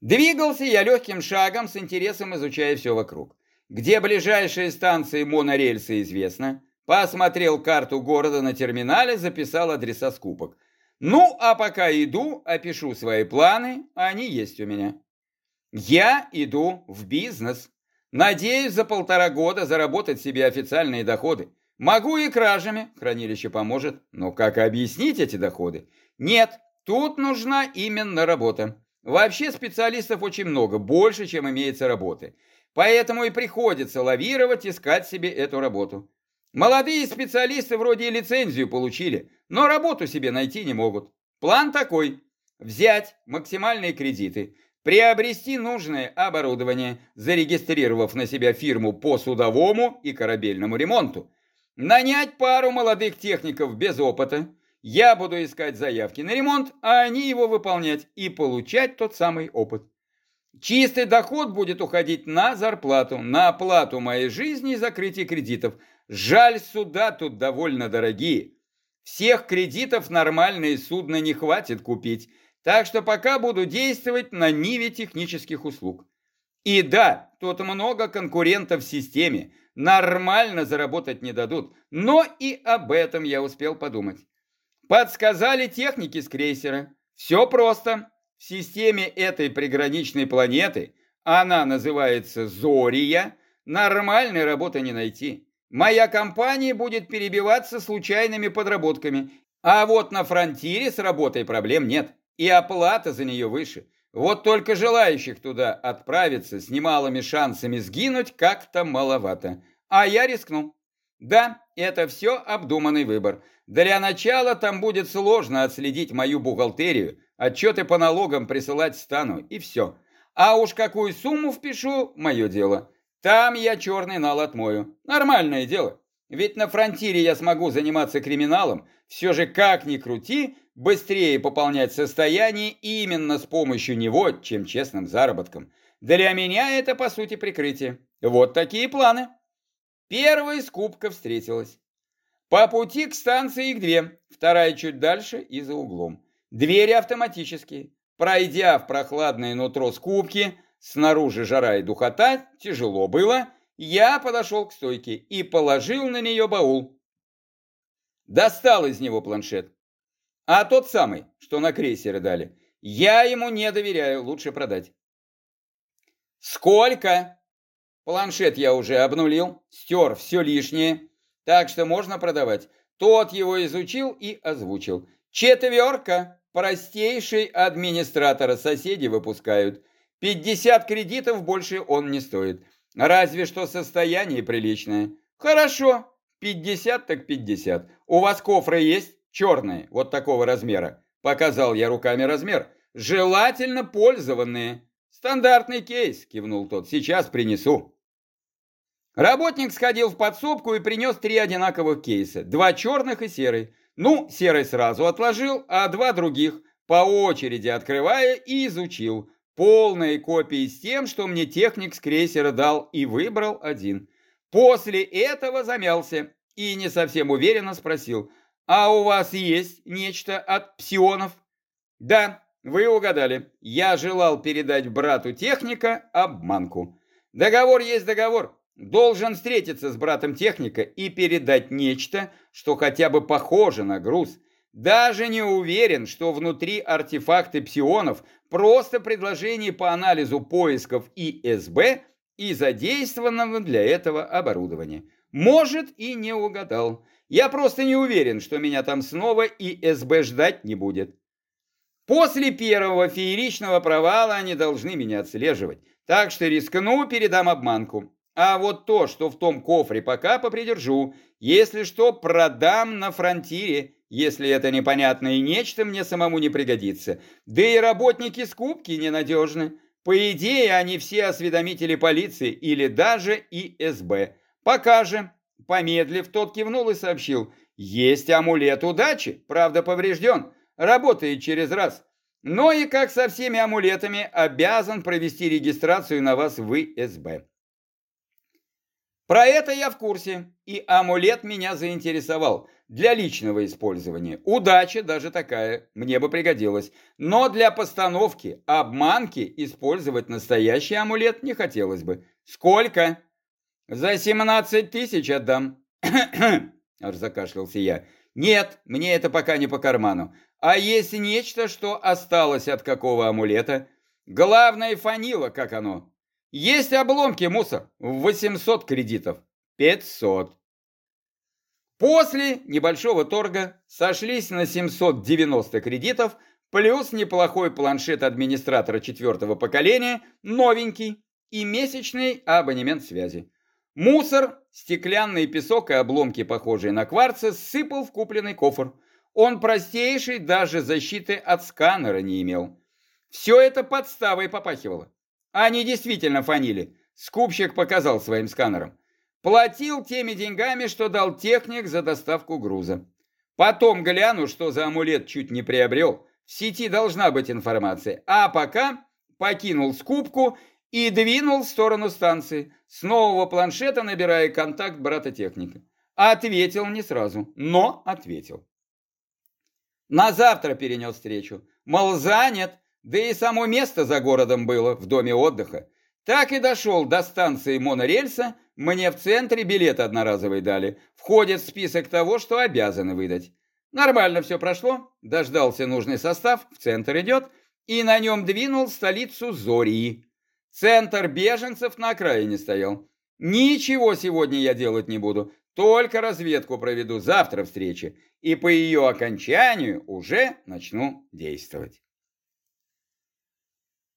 Двигался я легким шагом, с интересом изучая все вокруг. Где ближайшие станции монорельса известно. Посмотрел карту города на терминале, записал адреса скупок. Ну, а пока иду, опишу свои планы, они есть у меня. Я иду в бизнес. Надеюсь за полтора года заработать себе официальные доходы. Могу и кражами, хранилище поможет. Но как объяснить эти доходы? Нет, тут нужна именно работа. Вообще специалистов очень много, больше, чем имеется работы. Поэтому и приходится лавировать, искать себе эту работу. Молодые специалисты вроде и лицензию получили, но работу себе найти не могут. План такой. Взять максимальные кредиты, приобрести нужное оборудование, зарегистрировав на себя фирму по судовому и корабельному ремонту, нанять пару молодых техников без опыта, я буду искать заявки на ремонт, а они его выполнять и получать тот самый опыт. Чистый доход будет уходить на зарплату, на оплату моей жизни и закрытие кредитов. Жаль, суда тут довольно дорогие. Всех кредитов нормальные судно не хватит купить, так что пока буду действовать на ниве технических услуг. И да, тут много конкурентов в системе, нормально заработать не дадут, но и об этом я успел подумать. Подсказали техники с крейсера. Все просто. В системе этой приграничной планеты, она называется Зория, нормальной работы не найти. Моя компания будет перебиваться случайными подработками, а вот на фронтире с работой проблем нет, и оплата за нее выше. Вот только желающих туда отправиться с немалыми шансами сгинуть как-то маловато. А я рискну. Да, это все обдуманный выбор. Для начала там будет сложно отследить мою бухгалтерию, отчеты по налогам присылать стану, и все. А уж какую сумму впишу, мое дело. Там я черный нал отмою. Нормальное дело. Ведь на фронтире я смогу заниматься криминалом. Все же как ни крути, быстрее пополнять состояние именно с помощью него, чем честным заработком. Для меня это, по сути, прикрытие. Вот такие планы. Первая скупка встретилась. По пути к станции их две, вторая чуть дальше и за углом. Двери автоматические. Пройдя в прохладное нутро скупки, снаружи жара и духота, тяжело было, я подошел к стойке и положил на нее баул. Достал из него планшет. А тот самый, что на крейсере дали, я ему не доверяю, лучше продать. Сколько? Планшет я уже обнулил, стер все лишнее, так что можно продавать. Тот его изучил и озвучил. Четверка. Простейший администратора соседи выпускают. 50 кредитов больше он не стоит. Разве что состояние приличное. Хорошо. 50 так 50. У вас кофры есть? Черные, вот такого размера. Показал я руками размер. Желательно пользованные. Стандартный кейс, кивнул тот. Сейчас принесу. Работник сходил в подсобку и принес три одинаковых кейса, два черных и серый. Ну, серый сразу отложил, а два других по очереди открывая и изучил. Полные копии с тем, что мне техник с крейсера дал, и выбрал один. После этого замялся и не совсем уверенно спросил, «А у вас есть нечто от псионов?» «Да, вы угадали. Я желал передать брату техника обманку. Договор есть договор. Должен встретиться с братом техника и передать нечто, что хотя бы похоже на груз. Даже не уверен, что внутри артефакты псионов просто предложение по анализу поисков ИСБ и задействованного для этого оборудования. Может и не угадал. Я просто не уверен, что меня там снова ИСБ ждать не будет. После первого фееричного провала они должны меня отслеживать. Так что рискну, передам обманку. А вот то, что в том кофре, пока попридержу. Если что, продам на фронтире, если это непонятное нечто мне самому не пригодится. Да и работники скупки ненадежны. По идее, они все осведомители полиции или даже ИСБ. Пока же, помедлив, тот кивнул и сообщил, есть амулет удачи, правда поврежден, работает через раз. Но и как со всеми амулетами, обязан провести регистрацию на вас в ИСБ. Про это я в курсе, и амулет меня заинтересовал. Для личного использования. Удача даже такая, мне бы пригодилась. Но для постановки, обманки использовать настоящий амулет не хотелось бы. Сколько? За 17 тысяч отдам. Аж закашлялся я. Нет, мне это пока не по карману. А есть нечто, что осталось от какого амулета? Главное фанила, как оно. Есть обломки, мусор. 800 кредитов. 500. После небольшого торга сошлись на 790 кредитов, плюс неплохой планшет администратора четвертого поколения, новенький, и месячный абонемент связи. Мусор, стеклянный песок и обломки, похожие на кварцы, сыпал в купленный кофр. Он простейший, даже защиты от сканера не имел. Все это подставой попахивало. Они действительно фанили. Скупщик показал своим сканером. Платил теми деньгами, что дал техник за доставку груза. Потом гляну, что за амулет чуть не приобрел. В сети должна быть информация. А пока покинул скупку и двинул в сторону станции, с нового планшета набирая контакт брата техника. Ответил не сразу, но ответил. На завтра перенес встречу. Мол, занят, да и само место за городом было, в доме отдыха. Так и дошел до станции монорельса, мне в центре билет одноразовый дали. Входит в список того, что обязаны выдать. Нормально все прошло, дождался нужный состав, в центр идет, и на нем двинул столицу Зории. Центр беженцев на окраине стоял. Ничего сегодня я делать не буду, только разведку проведу завтра встречи, и по ее окончанию уже начну действовать.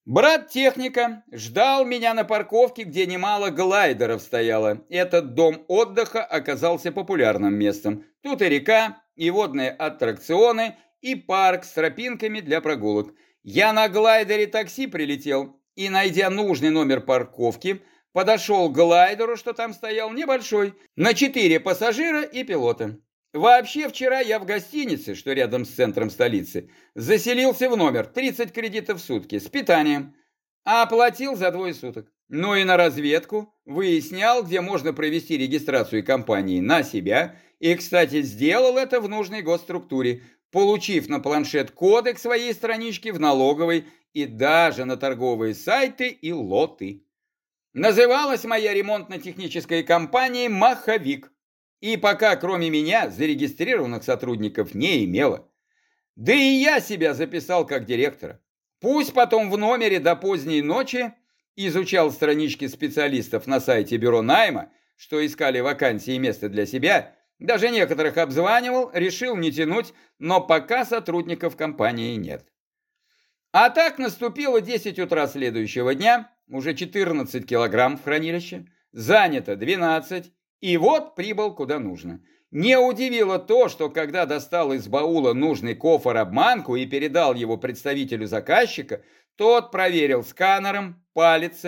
Брат техника ждал меня на парковке, где немало глайдеров стояло. Этот дом отдыха оказался популярным местом. Тут и река, и водные аттракционы, и парк с тропинками для прогулок. Я на глайдере такси прилетел и, найдя нужный номер парковки, подошел к глайдеру, что там стоял, небольшой, на четыре пассажира и пилота. Вообще, вчера я в гостинице, что рядом с центром столицы, заселился в номер, 30 кредитов в сутки, с питанием, а оплатил за двое суток. Ну и на разведку, выяснял, где можно провести регистрацию компании на себя, и, кстати, сделал это в нужной госструктуре, получив на планшет коды к своей страничке в налоговой и даже на торговые сайты и лоты. Называлась моя ремонтно-техническая компания «Маховик», и пока кроме меня зарегистрированных сотрудников не имело. Да и я себя записал как директора. Пусть потом в номере до поздней ночи изучал странички специалистов на сайте бюро найма, что искали вакансии и место для себя, даже некоторых обзванивал, решил не тянуть, но пока сотрудников компании нет. А так наступило 10 утра следующего дня, уже 14 килограмм в хранилище, занято 12, и вот прибыл куда нужно. Не удивило то, что когда достал из баула нужный кофр-обманку и передал его представителю заказчика, тот проверил сканером, палец,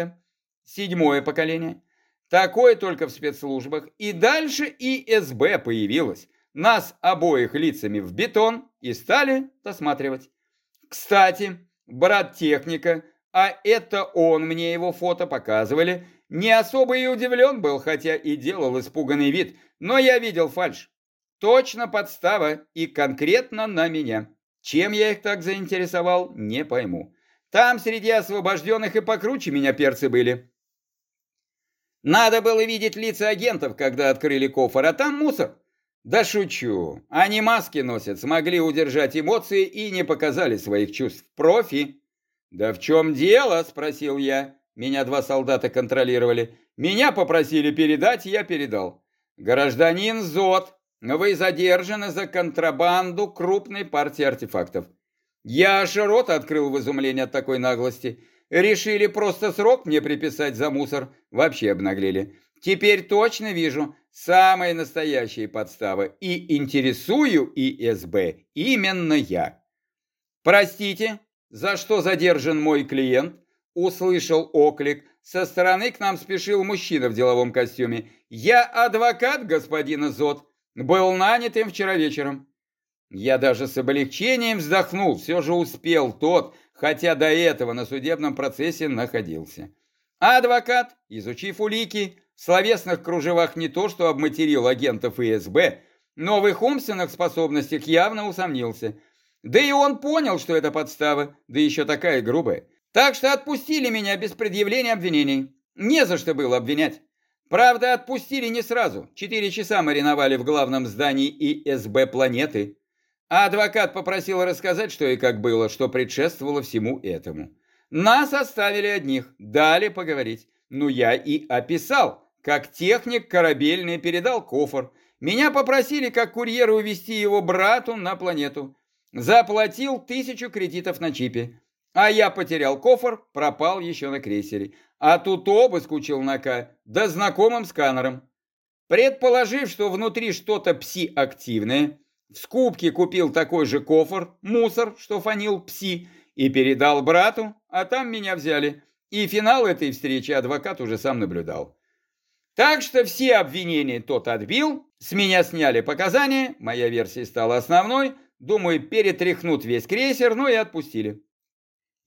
седьмое поколение. Такое только в спецслужбах. И дальше ИСБ появилась. Нас обоих лицами в бетон и стали досматривать. Кстати, брат техника, а это он мне его фото показывали, не особо и удивлен был, хотя и делал испуганный вид, но я видел фальш. Точно подстава и конкретно на меня. Чем я их так заинтересовал, не пойму. Там среди освобожденных и покруче меня перцы были. Надо было видеть лица агентов, когда открыли кофр, а там мусор. Да шучу. Они маски носят, смогли удержать эмоции и не показали своих чувств. Профи. Да в чем дело, спросил я. Меня два солдата контролировали. Меня попросили передать, я передал. Гражданин Зод, вы задержаны за контрабанду крупной партии артефактов. Я аж рот открыл в изумлении от такой наглости. Решили просто срок мне приписать за мусор. Вообще обнаглели. Теперь точно вижу самые настоящие подставы. И интересую ИСБ именно я. Простите, за что задержан мой клиент? Услышал оклик. Со стороны к нам спешил мужчина в деловом костюме. Я адвокат господина Зот. Был нанят им вчера вечером. Я даже с облегчением вздохнул, все же успел тот, хотя до этого на судебном процессе находился. Адвокат, изучив улики, в словесных кружевах не то что обматерил агентов ИСБ, но в их умственных способностях явно усомнился. Да и он понял, что это подстава, да еще такая грубая. Так что отпустили меня без предъявления обвинений. Не за что было обвинять. Правда, отпустили не сразу. Четыре часа мариновали в главном здании ИСБ планеты. А адвокат попросил рассказать, что и как было, что предшествовало всему этому. Нас оставили одних, дали поговорить. Ну, я и описал, как техник корабельный передал кофр. Меня попросили, как курьера, увезти его брату на планету. Заплатил тысячу кредитов на чипе. А я потерял кофр, пропал еще на крейсере. А тут обыск у челнока, да знакомым сканером. Предположив, что внутри что-то пси-активное, в скупке купил такой же кофр, мусор, что фанил пси, и передал брату, а там меня взяли. И финал этой встречи адвокат уже сам наблюдал. Так что все обвинения тот отбил, с меня сняли показания, моя версия стала основной, думаю, перетряхнут весь крейсер, ну и отпустили.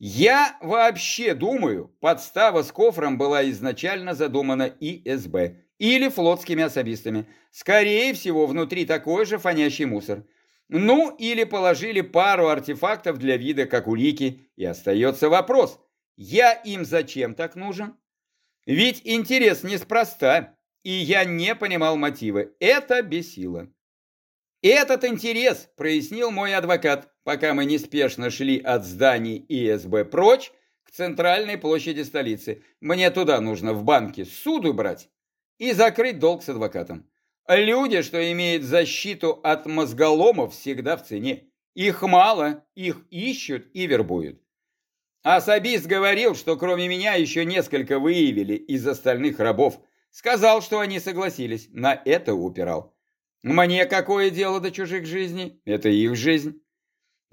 Я вообще думаю, подстава с кофром была изначально задумана ИСБ или флотскими особистами. Скорее всего, внутри такой же фонящий мусор. Ну, или положили пару артефактов для вида, как улики, и остается вопрос, я им зачем так нужен? Ведь интерес неспроста, и я не понимал мотивы. Это бесило. Этот интерес прояснил мой адвокат, пока мы неспешно шли от зданий ИСБ прочь к центральной площади столицы. Мне туда нужно в банке суду брать и закрыть долг с адвокатом. Люди, что имеют защиту от мозголомов, всегда в цене. Их мало, их ищут и вербуют. Особист говорил, что кроме меня еще несколько выявили из остальных рабов. Сказал, что они согласились, на это упирал. Мне какое дело до чужих жизней? Это их жизнь.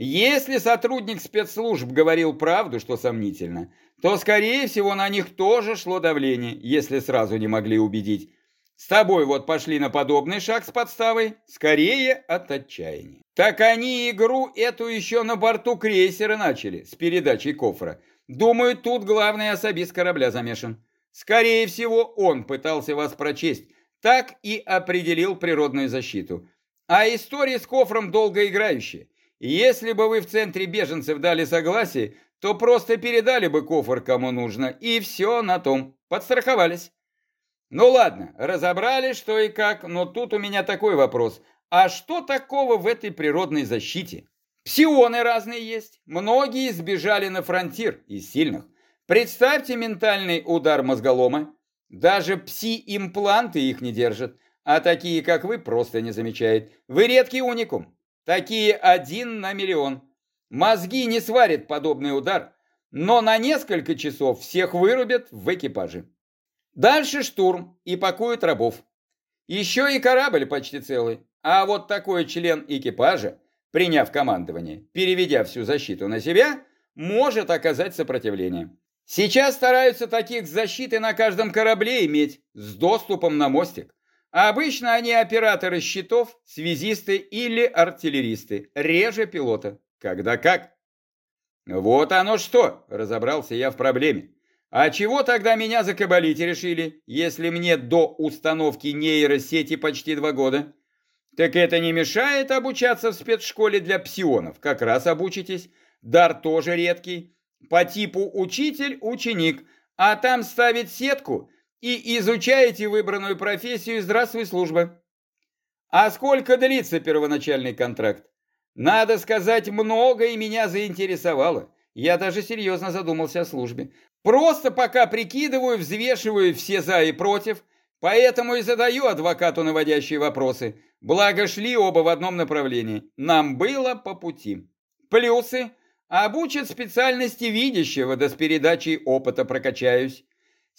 Если сотрудник спецслужб говорил правду, что сомнительно, то, скорее всего, на них тоже шло давление, если сразу не могли убедить. С тобой вот пошли на подобный шаг с подставой, скорее от отчаяния. Так они игру эту еще на борту крейсера начали, с передачей кофра. Думаю, тут главный особист корабля замешан. Скорее всего, он пытался вас прочесть, так и определил природную защиту. А история с кофром долгоиграющая. Если бы вы в центре беженцев дали согласие, то просто передали бы кофр кому нужно, и все на том, подстраховались. Ну ладно, разобрали что и как, но тут у меня такой вопрос. А что такого в этой природной защите? Псионы разные есть, многие сбежали на фронтир из сильных. Представьте ментальный удар мозголома, даже пси-импланты их не держат, а такие, как вы, просто не замечают. Вы редкий уникум. Такие один на миллион. Мозги не сварят подобный удар, но на несколько часов всех вырубят в экипаже. Дальше штурм и пакуют рабов. Еще и корабль почти целый. А вот такой член экипажа, приняв командование, переведя всю защиту на себя, может оказать сопротивление. Сейчас стараются таких защиты на каждом корабле иметь с доступом на мостик. Обычно они операторы щитов, связисты или артиллеристы, реже пилота. Когда как. Вот оно что, разобрался я в проблеме. А чего тогда меня закабалить решили, если мне до установки нейросети почти два года? Так это не мешает обучаться в спецшколе для псионов. Как раз обучитесь. Дар тоже редкий. По типу учитель-ученик, а там ставить сетку и изучаете выбранную профессию «Здравствуй, служба». А сколько длится первоначальный контракт? Надо сказать, много и меня заинтересовало. Я даже серьезно задумался о службе. Просто пока прикидываю, взвешиваю все за и против, поэтому и задаю адвокату наводящие вопросы. Благо шли оба в одном направлении. Нам было по пути. Плюсы Обучат специальности видящего, да с передачей опыта прокачаюсь.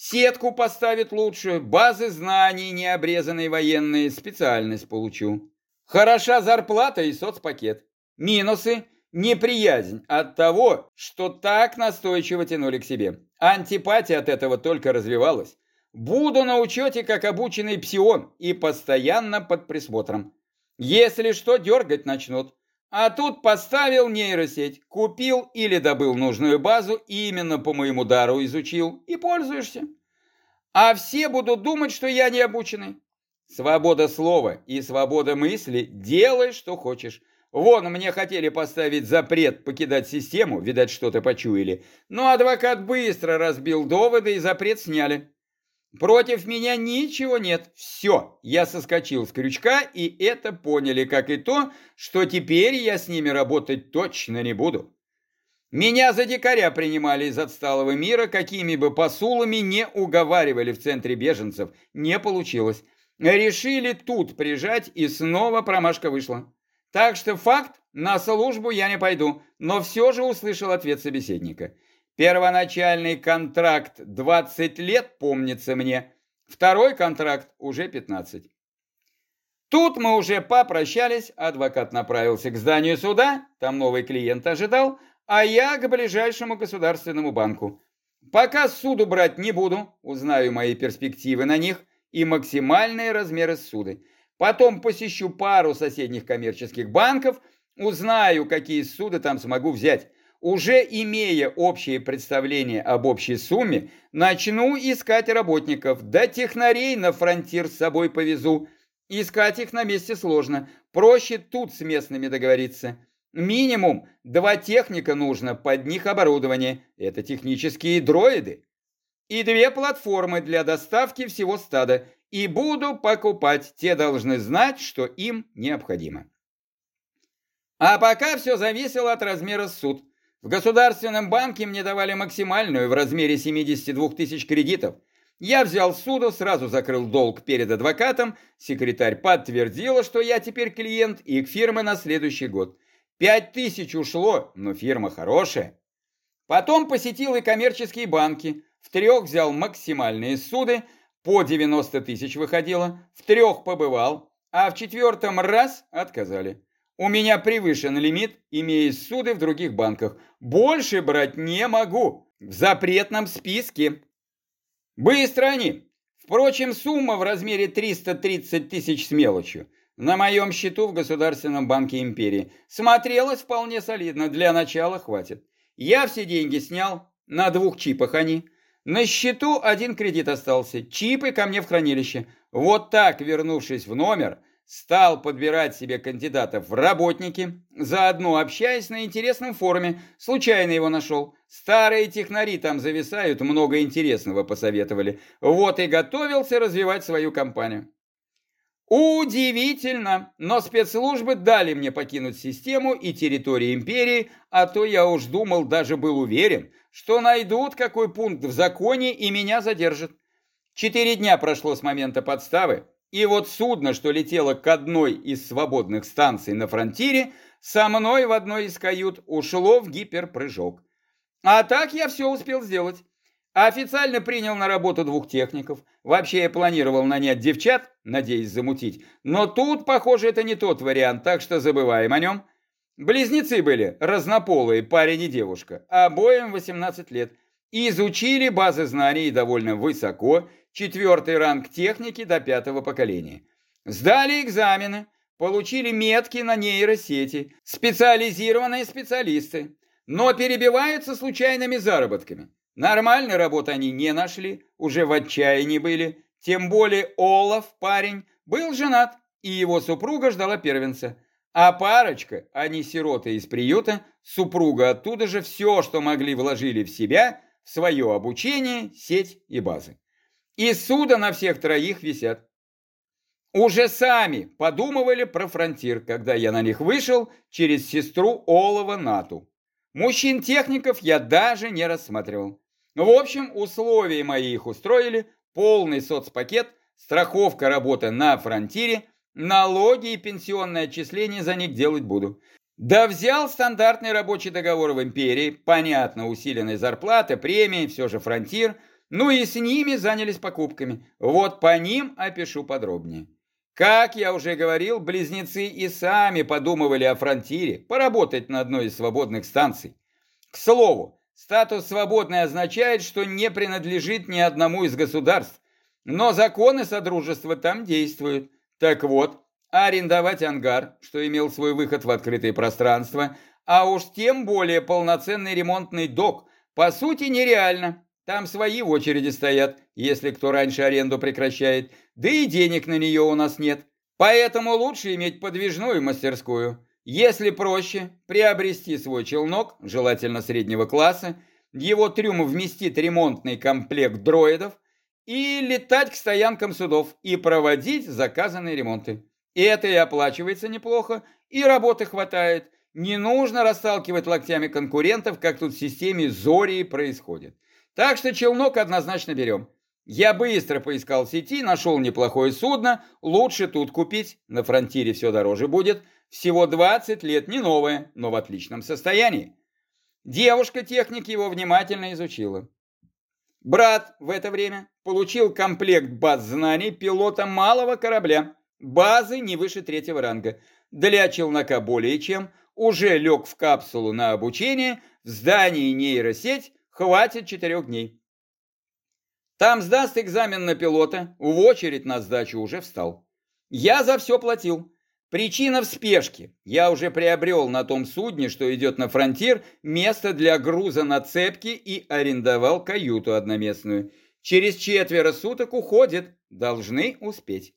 Сетку поставят лучше, базы знаний необрезанные военные, специальность получу. Хороша зарплата и соцпакет. Минусы – неприязнь от того, что так настойчиво тянули к себе. Антипатия от этого только развивалась. Буду на учете как обученный псион и постоянно под присмотром. Если что, дергать начнут. А тут поставил нейросеть, купил или добыл нужную базу, именно по моему дару изучил, и пользуешься. А все будут думать, что я не обученный. Свобода слова и свобода мысли – делай, что хочешь. Вон, мне хотели поставить запрет покидать систему, видать, что-то почуяли. Но адвокат быстро разбил доводы и запрет сняли. Против меня ничего нет. Все, я соскочил с крючка, и это поняли, как и то, что теперь я с ними работать точно не буду. Меня за дикаря принимали из отсталого мира, какими бы посулами не уговаривали в центре беженцев. Не получилось. Решили тут прижать, и снова промашка вышла. Так что факт, на службу я не пойду, но все же услышал ответ собеседника. Первоначальный контракт 20 лет, помнится мне. Второй контракт уже 15. Тут мы уже попрощались, адвокат направился к зданию суда, там новый клиент ожидал, а я к ближайшему государственному банку. Пока суду брать не буду, узнаю мои перспективы на них и максимальные размеры суды. Потом посещу пару соседних коммерческих банков, узнаю, какие суды там смогу взять. Уже имея общее представление об общей сумме, начну искать работников, да технарей на фронтир с собой повезу. Искать их на месте сложно, проще тут с местными договориться. Минимум два техника нужно, под них оборудование, это технические дроиды. И две платформы для доставки всего стада, и буду покупать, те должны знать, что им необходимо. А пока все зависело от размера суд. В Государственном банке мне давали максимальную в размере 72 тысяч кредитов. Я взял суду, сразу закрыл долг перед адвокатом, секретарь подтвердила, что я теперь клиент их фирмы на следующий год. Пять тысяч ушло, но фирма хорошая. Потом посетил и коммерческие банки, в трех взял максимальные суды, по 90 тысяч выходило, в трех побывал, а в четвертом раз отказали. У меня превышен лимит, имея суды в других банках. Больше брать не могу. В запретном списке. Быстро они. Впрочем, сумма в размере 330 тысяч с мелочью. На моем счету в Государственном банке империи. Смотрелось вполне солидно. Для начала хватит. Я все деньги снял. На двух чипах они. На счету один кредит остался. Чипы ко мне в хранилище. Вот так, вернувшись в номер, Стал подбирать себе кандидатов в работники, заодно общаясь на интересном форуме. Случайно его нашел. Старые технари там зависают, много интересного посоветовали. Вот и готовился развивать свою компанию. Удивительно, но спецслужбы дали мне покинуть систему и территорию империи, а то я уж думал, даже был уверен, что найдут какой пункт в законе и меня задержат. Четыре дня прошло с момента подставы, и вот судно, что летело к одной из свободных станций на фронтире, со мной в одной из кают ушло в гиперпрыжок. А так я все успел сделать. Официально принял на работу двух техников. Вообще я планировал нанять девчат, надеясь замутить. Но тут, похоже, это не тот вариант, так что забываем о нем. Близнецы были, разнополые, парень и девушка. Обоим 18 лет. Изучили базы знаний довольно высоко, четвертый ранг техники до пятого поколения. Сдали экзамены, получили метки на нейросети, специализированные специалисты, но перебиваются случайными заработками. Нормальной работы они не нашли, уже в отчаянии были, тем более Олаф, парень, был женат, и его супруга ждала первенца. А парочка, они сироты из приюта, супруга оттуда же все, что могли, вложили в себя, в свое обучение, сеть и базы. И суда на всех троих висят. Уже сами подумывали про фронтир, когда я на них вышел через сестру Олова Нату. Мужчин-техников я даже не рассматривал. В общем, условия мои их устроили, полный соцпакет, страховка работы на фронтире, налоги и пенсионное отчисление за них делать буду. Да взял стандартный рабочий договор в империи, понятно, усиленная зарплата, премии, все же фронтир, ну и с ними занялись покупками. Вот по ним опишу подробнее. Как я уже говорил, близнецы и сами подумывали о фронтире, поработать на одной из свободных станций. К слову, статус свободный означает, что не принадлежит ни одному из государств, но законы Содружества там действуют. Так вот, арендовать ангар, что имел свой выход в открытое пространство, а уж тем более полноценный ремонтный док, по сути нереально. Там свои в очереди стоят, если кто раньше аренду прекращает, да и денег на нее у нас нет. Поэтому лучше иметь подвижную мастерскую. Если проще, приобрести свой челнок, желательно среднего класса, его трюм вместит ремонтный комплект дроидов, и летать к стоянкам судов и проводить заказанные ремонты. И это и оплачивается неплохо, и работы хватает. Не нужно расталкивать локтями конкурентов, как тут в системе Зории происходит. Так что челнок однозначно берем. Я быстро поискал в сети, нашел неплохое судно, лучше тут купить, на фронтире все дороже будет. Всего 20 лет, не новое, но в отличном состоянии. Девушка-техник его внимательно изучила. Брат в это время получил комплект баз знаний пилота малого корабля, базы не выше третьего ранга. Для челнока более чем, уже лег в капсулу на обучение, в здании нейросеть, хватит четырех дней. Там сдаст экзамен на пилота, в очередь на сдачу уже встал. Я за все платил. Причина в спешке. Я уже приобрел на том судне, что идет на фронтир, место для груза на цепке и арендовал каюту одноместную. Через четверо суток уходит, должны успеть.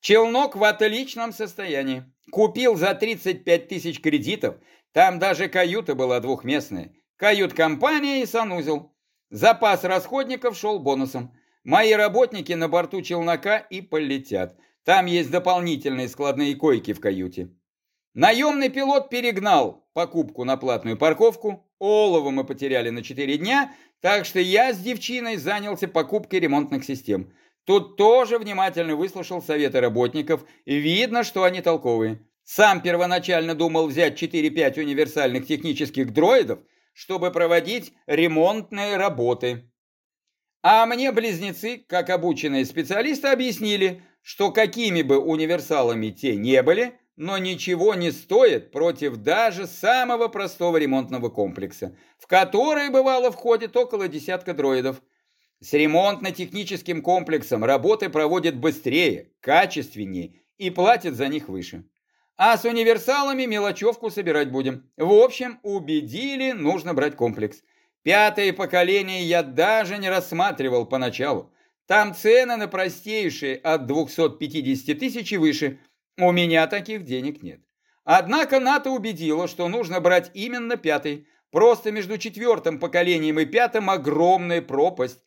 Челнок в отличном состоянии. Купил за 35 тысяч кредитов, там даже каюта была двухместная. Кают-компания и санузел. Запас расходников шел бонусом. Мои работники на борту челнока и полетят. Там есть дополнительные складные койки в каюте. Наемный пилот перегнал покупку на платную парковку. Олово мы потеряли на 4 дня, так что я с девчиной занялся покупкой ремонтных систем. Тут тоже внимательно выслушал советы работников. Видно, что они толковые. Сам первоначально думал взять 4-5 универсальных технических дроидов, чтобы проводить ремонтные работы. А мне близнецы, как обученные специалисты, объяснили, что какими бы универсалами те не были, но ничего не стоит против даже самого простого ремонтного комплекса, в который, бывало, входит около десятка дроидов. С ремонтно-техническим комплексом работы проводят быстрее, качественнее и платят за них выше. А с универсалами мелочевку собирать будем. В общем, убедили, нужно брать комплекс. Пятое поколение я даже не рассматривал поначалу. Там цены на простейшие от 250 тысяч и выше. У меня таких денег нет. Однако НАТО убедило, что нужно брать именно пятый. Просто между четвертым поколением и пятым огромная пропасть.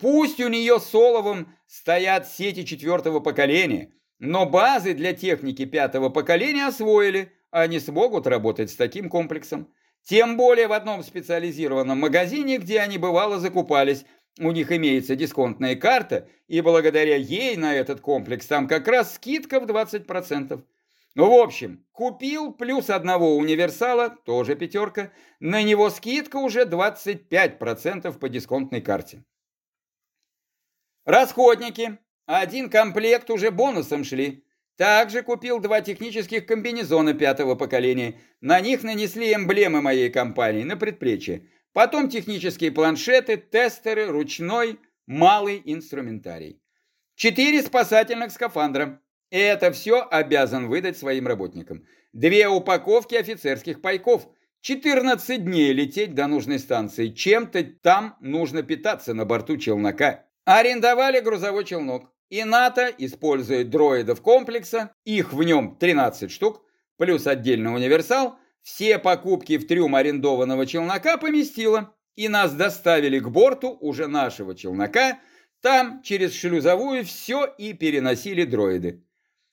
Пусть у нее с Соловым стоят сети четвертого поколения, но базы для техники пятого поколения освоили, они смогут работать с таким комплексом. Тем более в одном специализированном магазине, где они бывало закупались, у них имеется дисконтная карта, и благодаря ей на этот комплекс там как раз скидка в 20%. Ну, в общем, купил плюс одного универсала, тоже пятерка, на него скидка уже 25% по дисконтной карте. Расходники. Один комплект уже бонусом шли. Также купил два технических комбинезона пятого поколения. На них нанесли эмблемы моей компании на предплечье. Потом технические планшеты, тестеры, ручной, малый инструментарий. Четыре спасательных скафандра. Это все обязан выдать своим работникам. Две упаковки офицерских пайков. 14 дней лететь до нужной станции. Чем-то там нужно питаться на борту челнока. Арендовали грузовой челнок. И НАТО использует дроидов комплекса, их в нем 13 штук, плюс отдельный универсал – все покупки в трюм арендованного челнока поместила, и нас доставили к борту уже нашего челнока, там через шлюзовую все и переносили дроиды.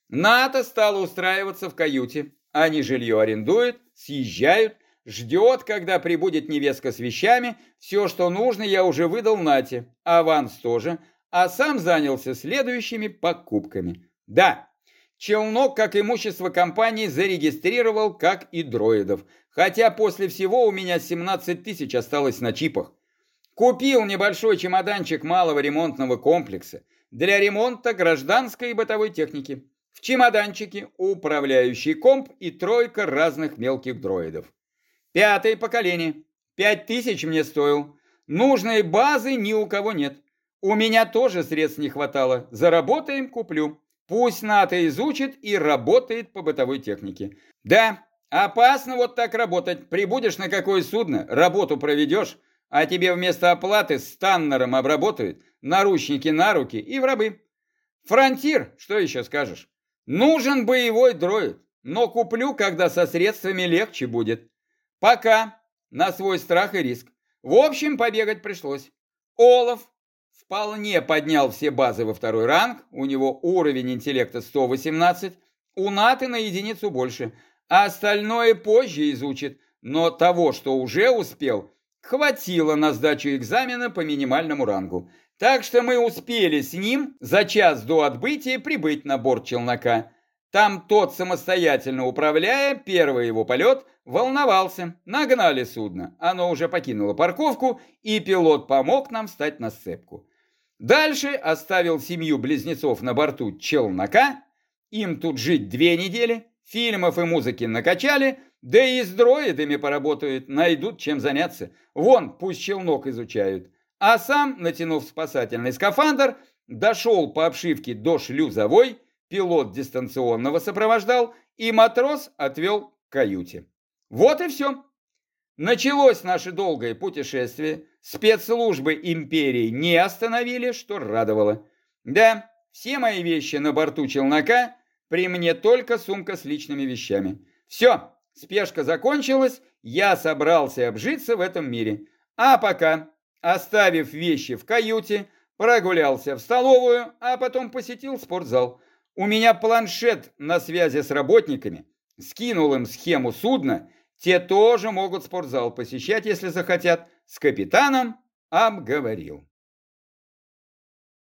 НАТО стало устраиваться в каюте. Они жилье арендуют, съезжают, ждет, когда прибудет невестка с вещами. Все, что нужно, я уже выдал Нате, аванс тоже, а сам занялся следующими покупками. Да, Челнок, как имущество компании, зарегистрировал, как и дроидов. Хотя после всего у меня 17 тысяч осталось на чипах. Купил небольшой чемоданчик малого ремонтного комплекса для ремонта гражданской и бытовой техники. В чемоданчике управляющий комп и тройка разных мелких дроидов. Пятое поколение. Пять тысяч мне стоил. Нужной базы ни у кого нет. У меня тоже средств не хватало. Заработаем, куплю. Пусть НАТО изучит и работает по бытовой технике. Да, опасно вот так работать. Прибудешь на какое судно, работу проведешь, а тебе вместо оплаты с таннером обработают, наручники на руки и в рабы. Фронтир, что еще скажешь? Нужен боевой дроид, но куплю, когда со средствами легче будет. Пока, на свой страх и риск. В общем, побегать пришлось. Олаф вполне поднял все базы во второй ранг, у него уровень интеллекта 118, у Наты на единицу больше, а остальное позже изучит, но того, что уже успел, хватило на сдачу экзамена по минимальному рангу. Так что мы успели с ним за час до отбытия прибыть на борт челнока. Там тот, самостоятельно управляя, первый его полет, волновался. Нагнали судно. Оно уже покинуло парковку, и пилот помог нам встать на сцепку. Дальше оставил семью близнецов на борту челнока. Им тут жить две недели. Фильмов и музыки накачали, да и с дроидами поработают, найдут чем заняться. Вон, пусть челнок изучают а сам, натянув спасательный скафандр, дошел по обшивке до шлюзовой, пилот дистанционного сопровождал, и матрос отвел к каюте. Вот и все. Началось наше долгое путешествие. Спецслужбы империи не остановили, что радовало. Да, все мои вещи на борту челнока, при мне только сумка с личными вещами. Все, спешка закончилась, я собрался обжиться в этом мире. А пока Оставив вещи в каюте, прогулялся в столовую, а потом посетил спортзал. У меня планшет на связи с работниками. Скинул им схему судна. Те тоже могут спортзал посещать, если захотят. С капитаном обговорил.